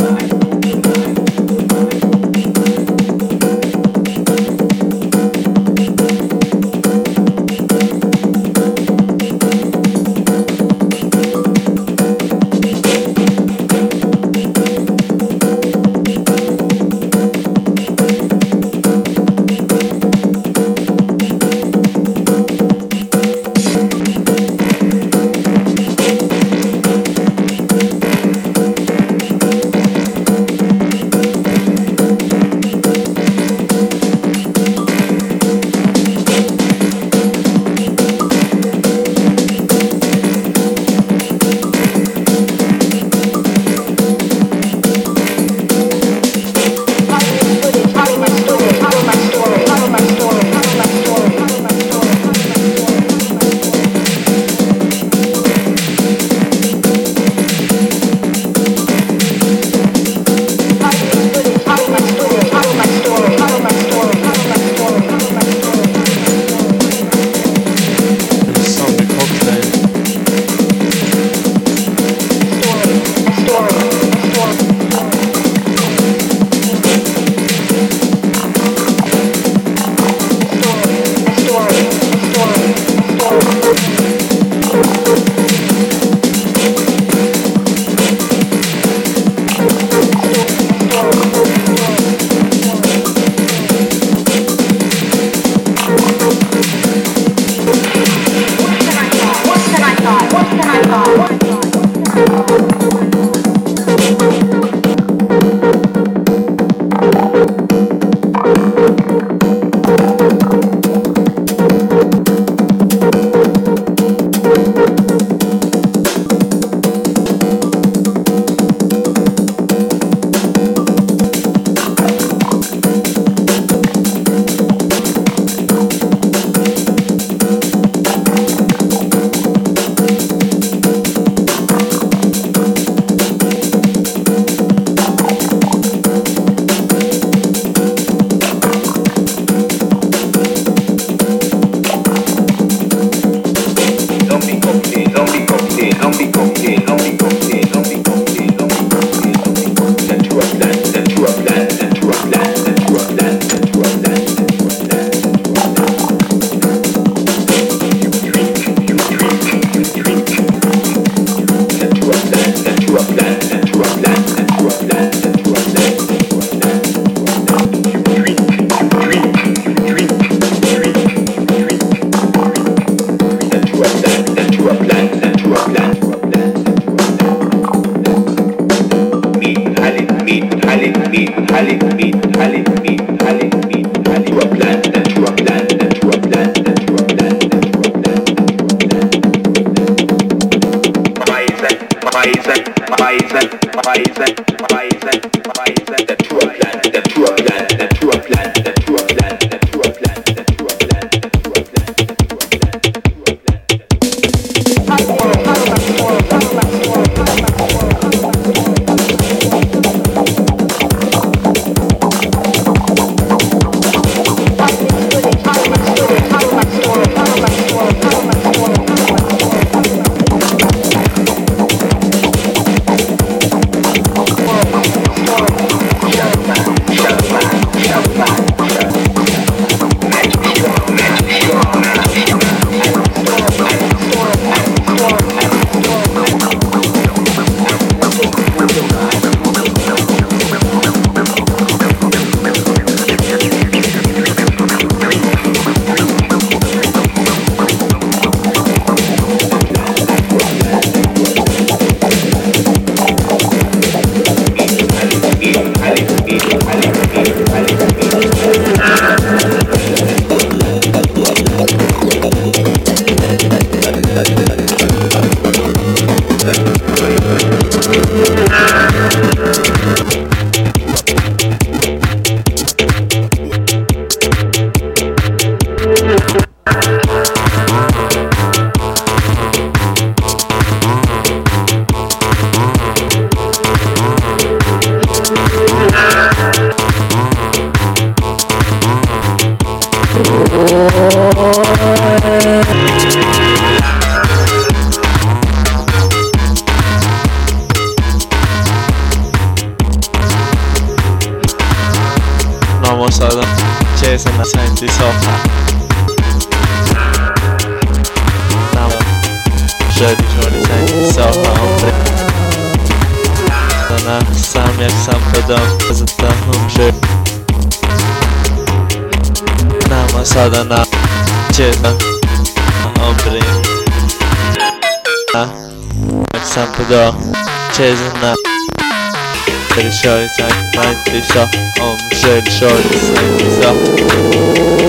Fischer am Schönscholz in dieser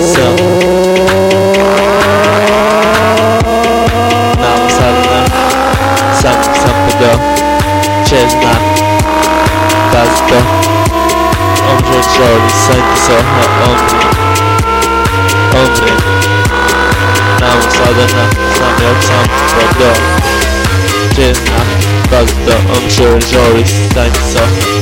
Sir. Nam Salna, Sam Sampada, Chesna, Gazda, am Schönscholz in dieser Omni. Omni. Nam Salna, Samuel Sampada, Chesna, Gazda, am Schönscholz in dieser Omni.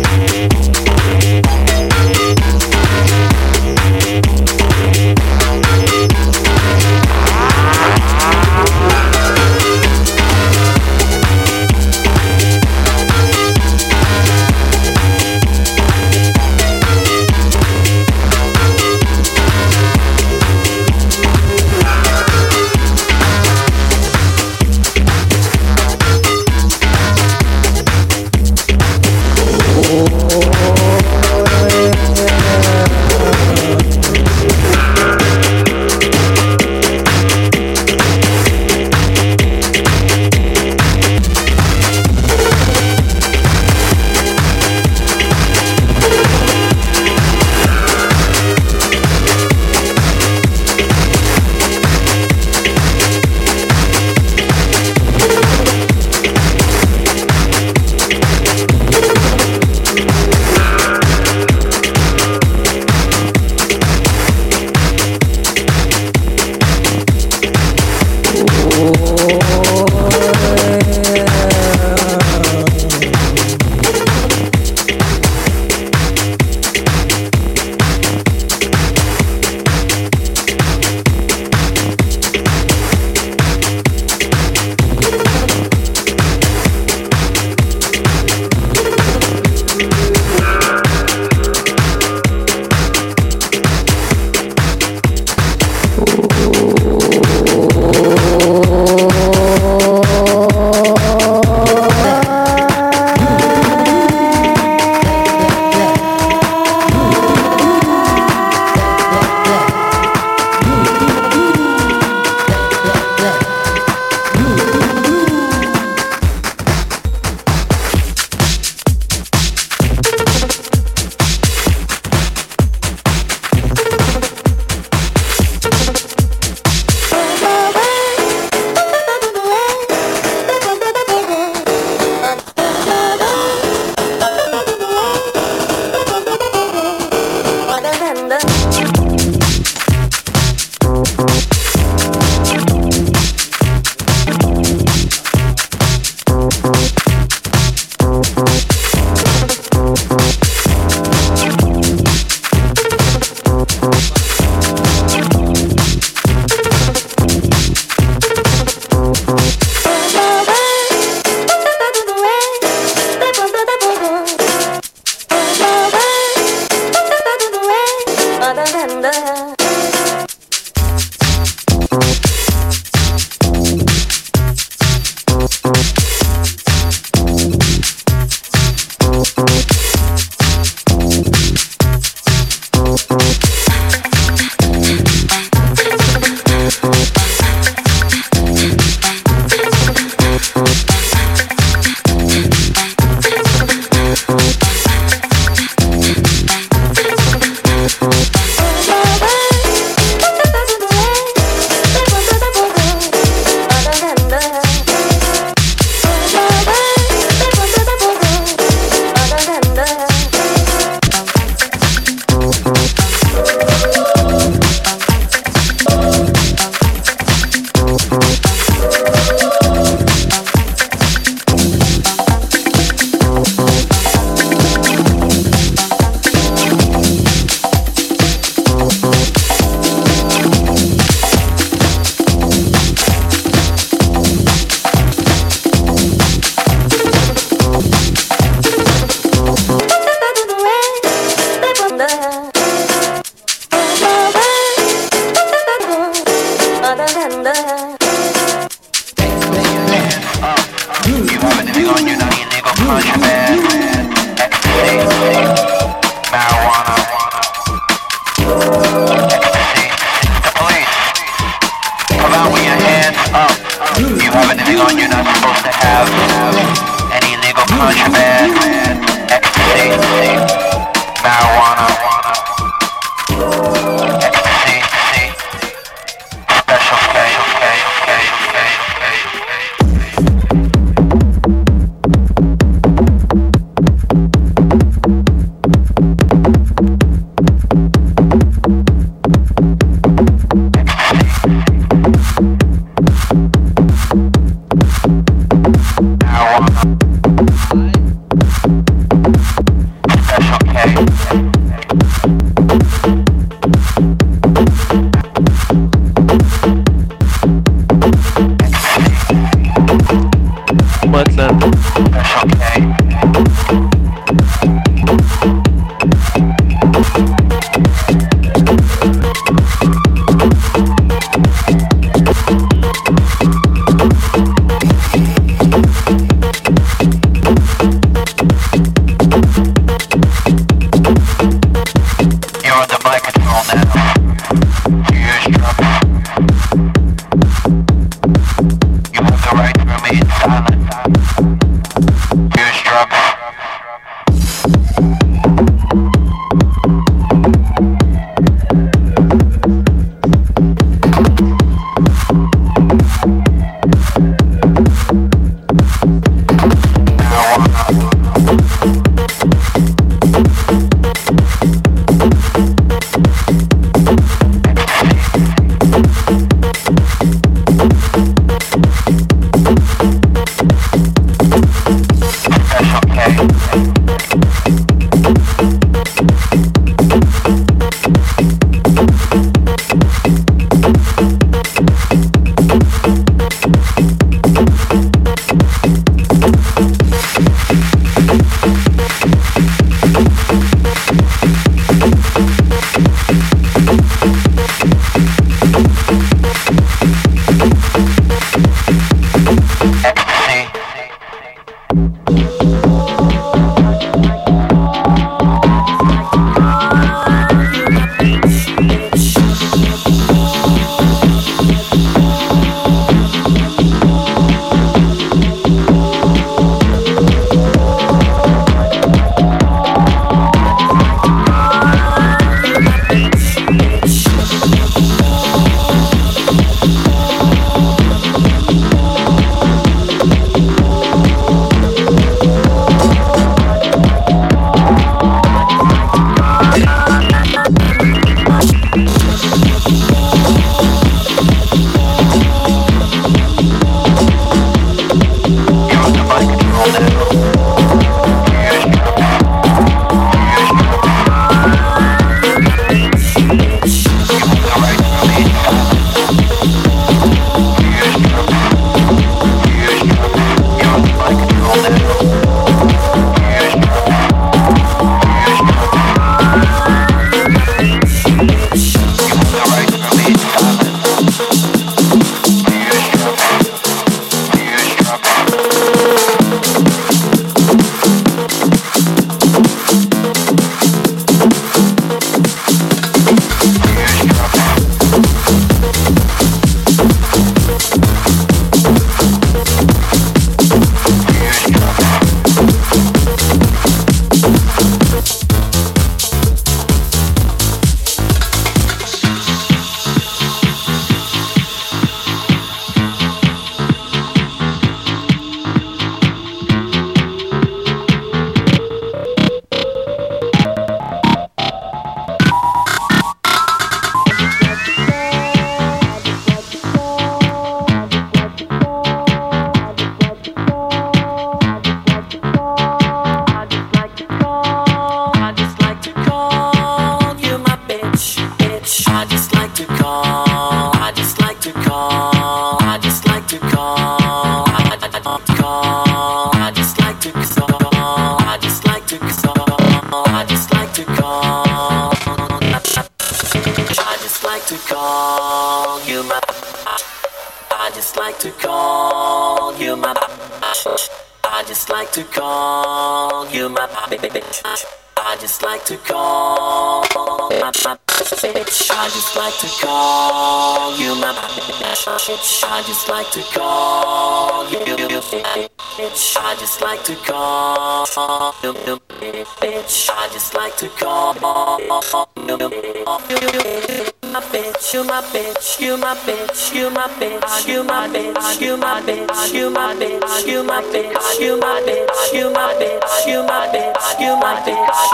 bitch, you my bitch, you my bitch, you my bitch, you my bitch, you my bitch, you my bitch, you my bitch, you my bitch, you my bitch.